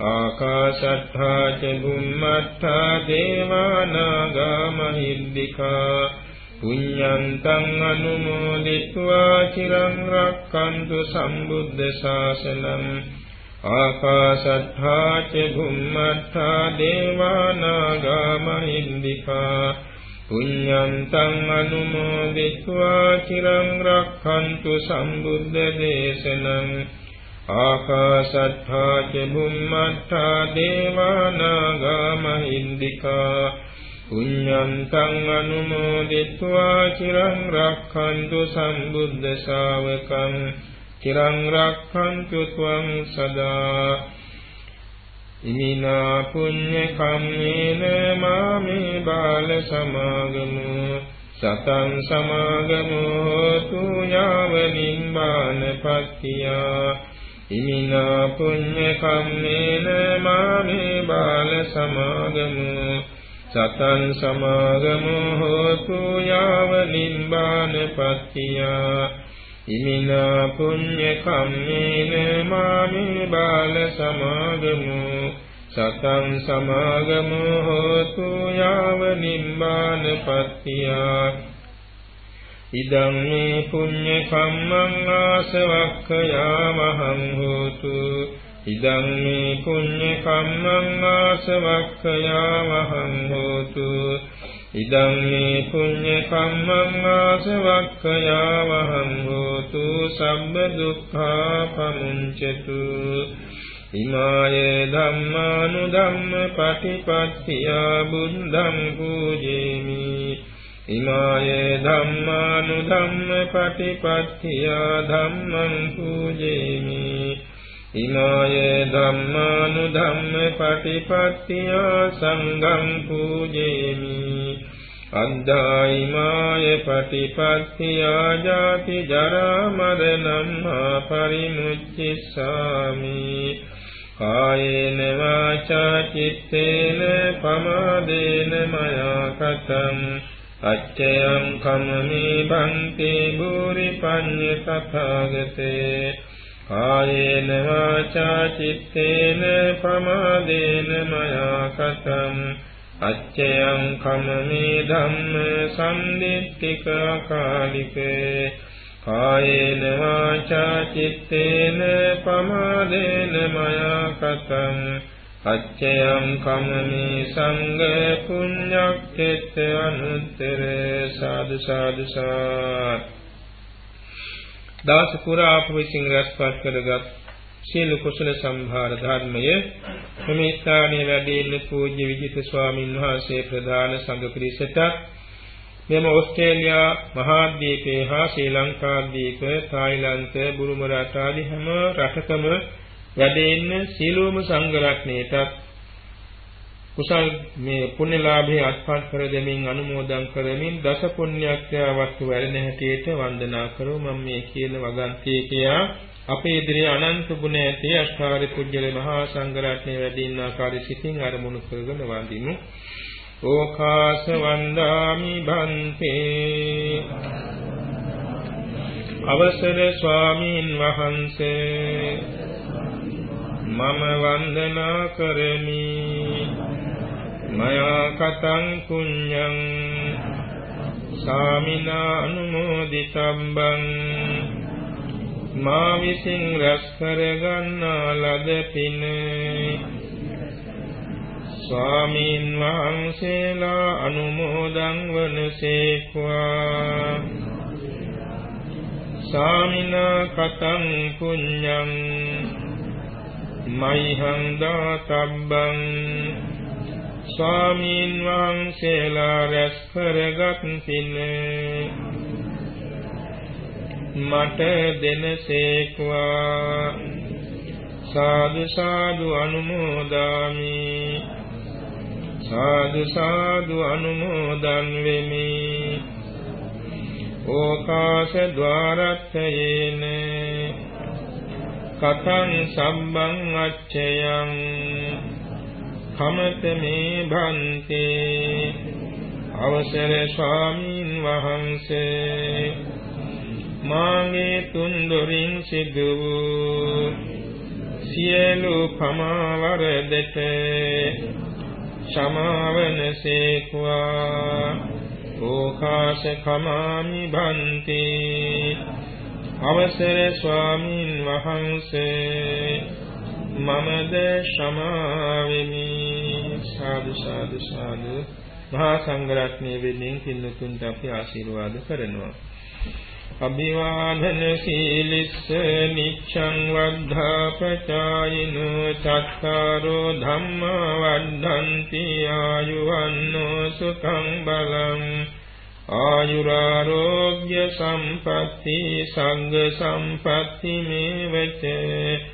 ආකාශට්ඨා ච බුම්මට්ඨා දේවානාගා මහිද්దికා. පුඤ්ඤන්තං අනුමෝදිत्वा චිරං රක්칸තු සම්බුද්ධ ශාසනං ආකාශත්තා ච භුම්මත්තා දේවානාගා මහින්దికා පුඤ්ඤන්තං අනුමෝදිत्वा චිරං රක්칸තු සම්බුද්ධ දේශනං ආකාශත්තා ච භුම්මත්තා දේවානාගා මහින්దికා පුඤ්ඤන්තං අනුමෝදිत्वा චිරං රක්ඛන්තු සම්බුද්ධ ශාවකං චිරං රක්ඛන්තු ත්වං සදා ඉමිනා පුඤ්ඤ කම්මේන මාමේ බාල සමාගමු සතං සමාගමු තු යාව නිම්බාන පත්තියා ඉමිනා පුඤ්ඤ කම්මේන මාමේ බාල සමාගමු සතං සමාගමෝ හෝතු යාව නිම්බාන පත්තියා. ඉමිනා පුඤ්ඤ කම්මේන මාමේ බාල සමාගමෝ. සතං සමාගමෝ හෝතු යාව නිම්බාන පත්තියා. ඉදං මේ පුඤ්ඤ කම්මං ආසවක්ඛයා මහං හෝතු. ඉදං මේ පුඤ්ඤ කම්මං ආසවක්ඛයා වහං හෝතු ඉදං මේ පුඤ්ඤ කම්මං ආසවක්ඛයා වහං හෝතු සම්බ දුක්ඛා පමුංචතු ඉමාය ධම්මානුධම්ම පටිපත්තියා බුද්ධං පූජේමි ඉමාය ධම්මානුධම්ම පටිපත්තියා ධම්මං පූජේමි ඉමාය ධම්මානුධම්ම පටිපත්තිය සංඝං පූජේමි. අද්දායිමාය පටිපත්තිය ජාති ජරා මරණං මා පරිමුච්චිස්සාමි කායේන වාචා චිත්තේන පමාදේන මයා කතං අච්චයං කම්මේ බන්ති භූරි පඤ්ඤ තථාගතේ කායේන වාචා චිත්තේන පමාදේන මයා කතං අච්චයං කමමේ ධම්ම සම්දිත්තික අකාලිකේ කායේන වාචා චිත්තේන පමාදේන මයා කතං අච්චයං කමමේ සංඝ පුඤ්ඤක්කෙත් අනුත්තර සාදු සාදු සාදු දවස පුරා අප විසින් රැස්පත් කරගත් සියලු කුසල සම්භාර ධර්මය මේ ස්ථානයේ වැඩ ඉන්න පූජ්‍ය විජිත ස්වාමින් වහන්සේ ප්‍රධාන සංඝ පිරිසට මෙම ඕස්ට්‍රේලියා මහාද්වීපයේ හා ශ්‍රී ලංකාද්වීප, තායිලන්ත, බුරුම රට ආදී හැම රටකම වැඩ ඉන්න සීලෝම සංඝ රත්නයටත් කුසල් මේ පුණ්‍යලාභයේ අත්පත් කර දෙමින් අනුමෝදන් කරමින් දස පුණ්‍යක්‍රියා වස්තු වැඩෙන හැටියට වන්දනා කරමු. මම මේ කියන වගන්තිය කියා අපේ ඉදිරියේ අනන්ත ගුණ ඇති අෂ්ටාරි පුජ්‍යල මහා සංඝරත්නයේ වැඩි ඉන්න ආකාරي සිතින් අරමුණු කරගෙන වඳිමු. ඕකාස වන්දාමි භන්තේ. අවසර ස්වාමීන් වහන්සේ. මම වන්දනා කරමි. මයා කතං පුඤ්ඤං සාමිනා අනුමෝදිතබ්බං මා විසින් රැස් කරගන්නා ලද පින ස්වාමීන් වහන්සේලා අනුමෝදන් වනසේක්වා සාමිනා කතං පුඤ්ඤං මයිහං දාතබ්බං ස්වාමීන් වහන්සේලා රැස් කරගත් පින මට දෙනසේක්වා සාදු සාදු අනුමෝදාමි. සාදු සාදු අනුමෝදන් වෙමි. ඕකාශ ద్వාරත්තයේන කතං සම්බං අච්චයං කමත මේ භන්තේ. අවසර ස්වාමීන් වහන්සේ. මාගේ තුන් දොරින් සිදු වූ සියලු පමාවරදට සමාවන සේක්වා. ඕකාශ කමාමි භන්තේ. අවසර ස්වාමීන් වහන්සේ. මමද ශමාවෙමි සාදු සාදු සාදු. මහා සංඝරත්නයේ වෙනින් කින්නතුන්ට අපි ආශිර්වාද කරනවා. අභිවාදන සීලිස්ස නිච්ඡං වද්ධාපචායින චත්තාරෝ ධම්මා වද්ධන්ති ආයුවන්නෝ සුඛං බලං. ආයුරාරෝග්‍ය සම්පatti සංඝ සම්පatti මේවචේ.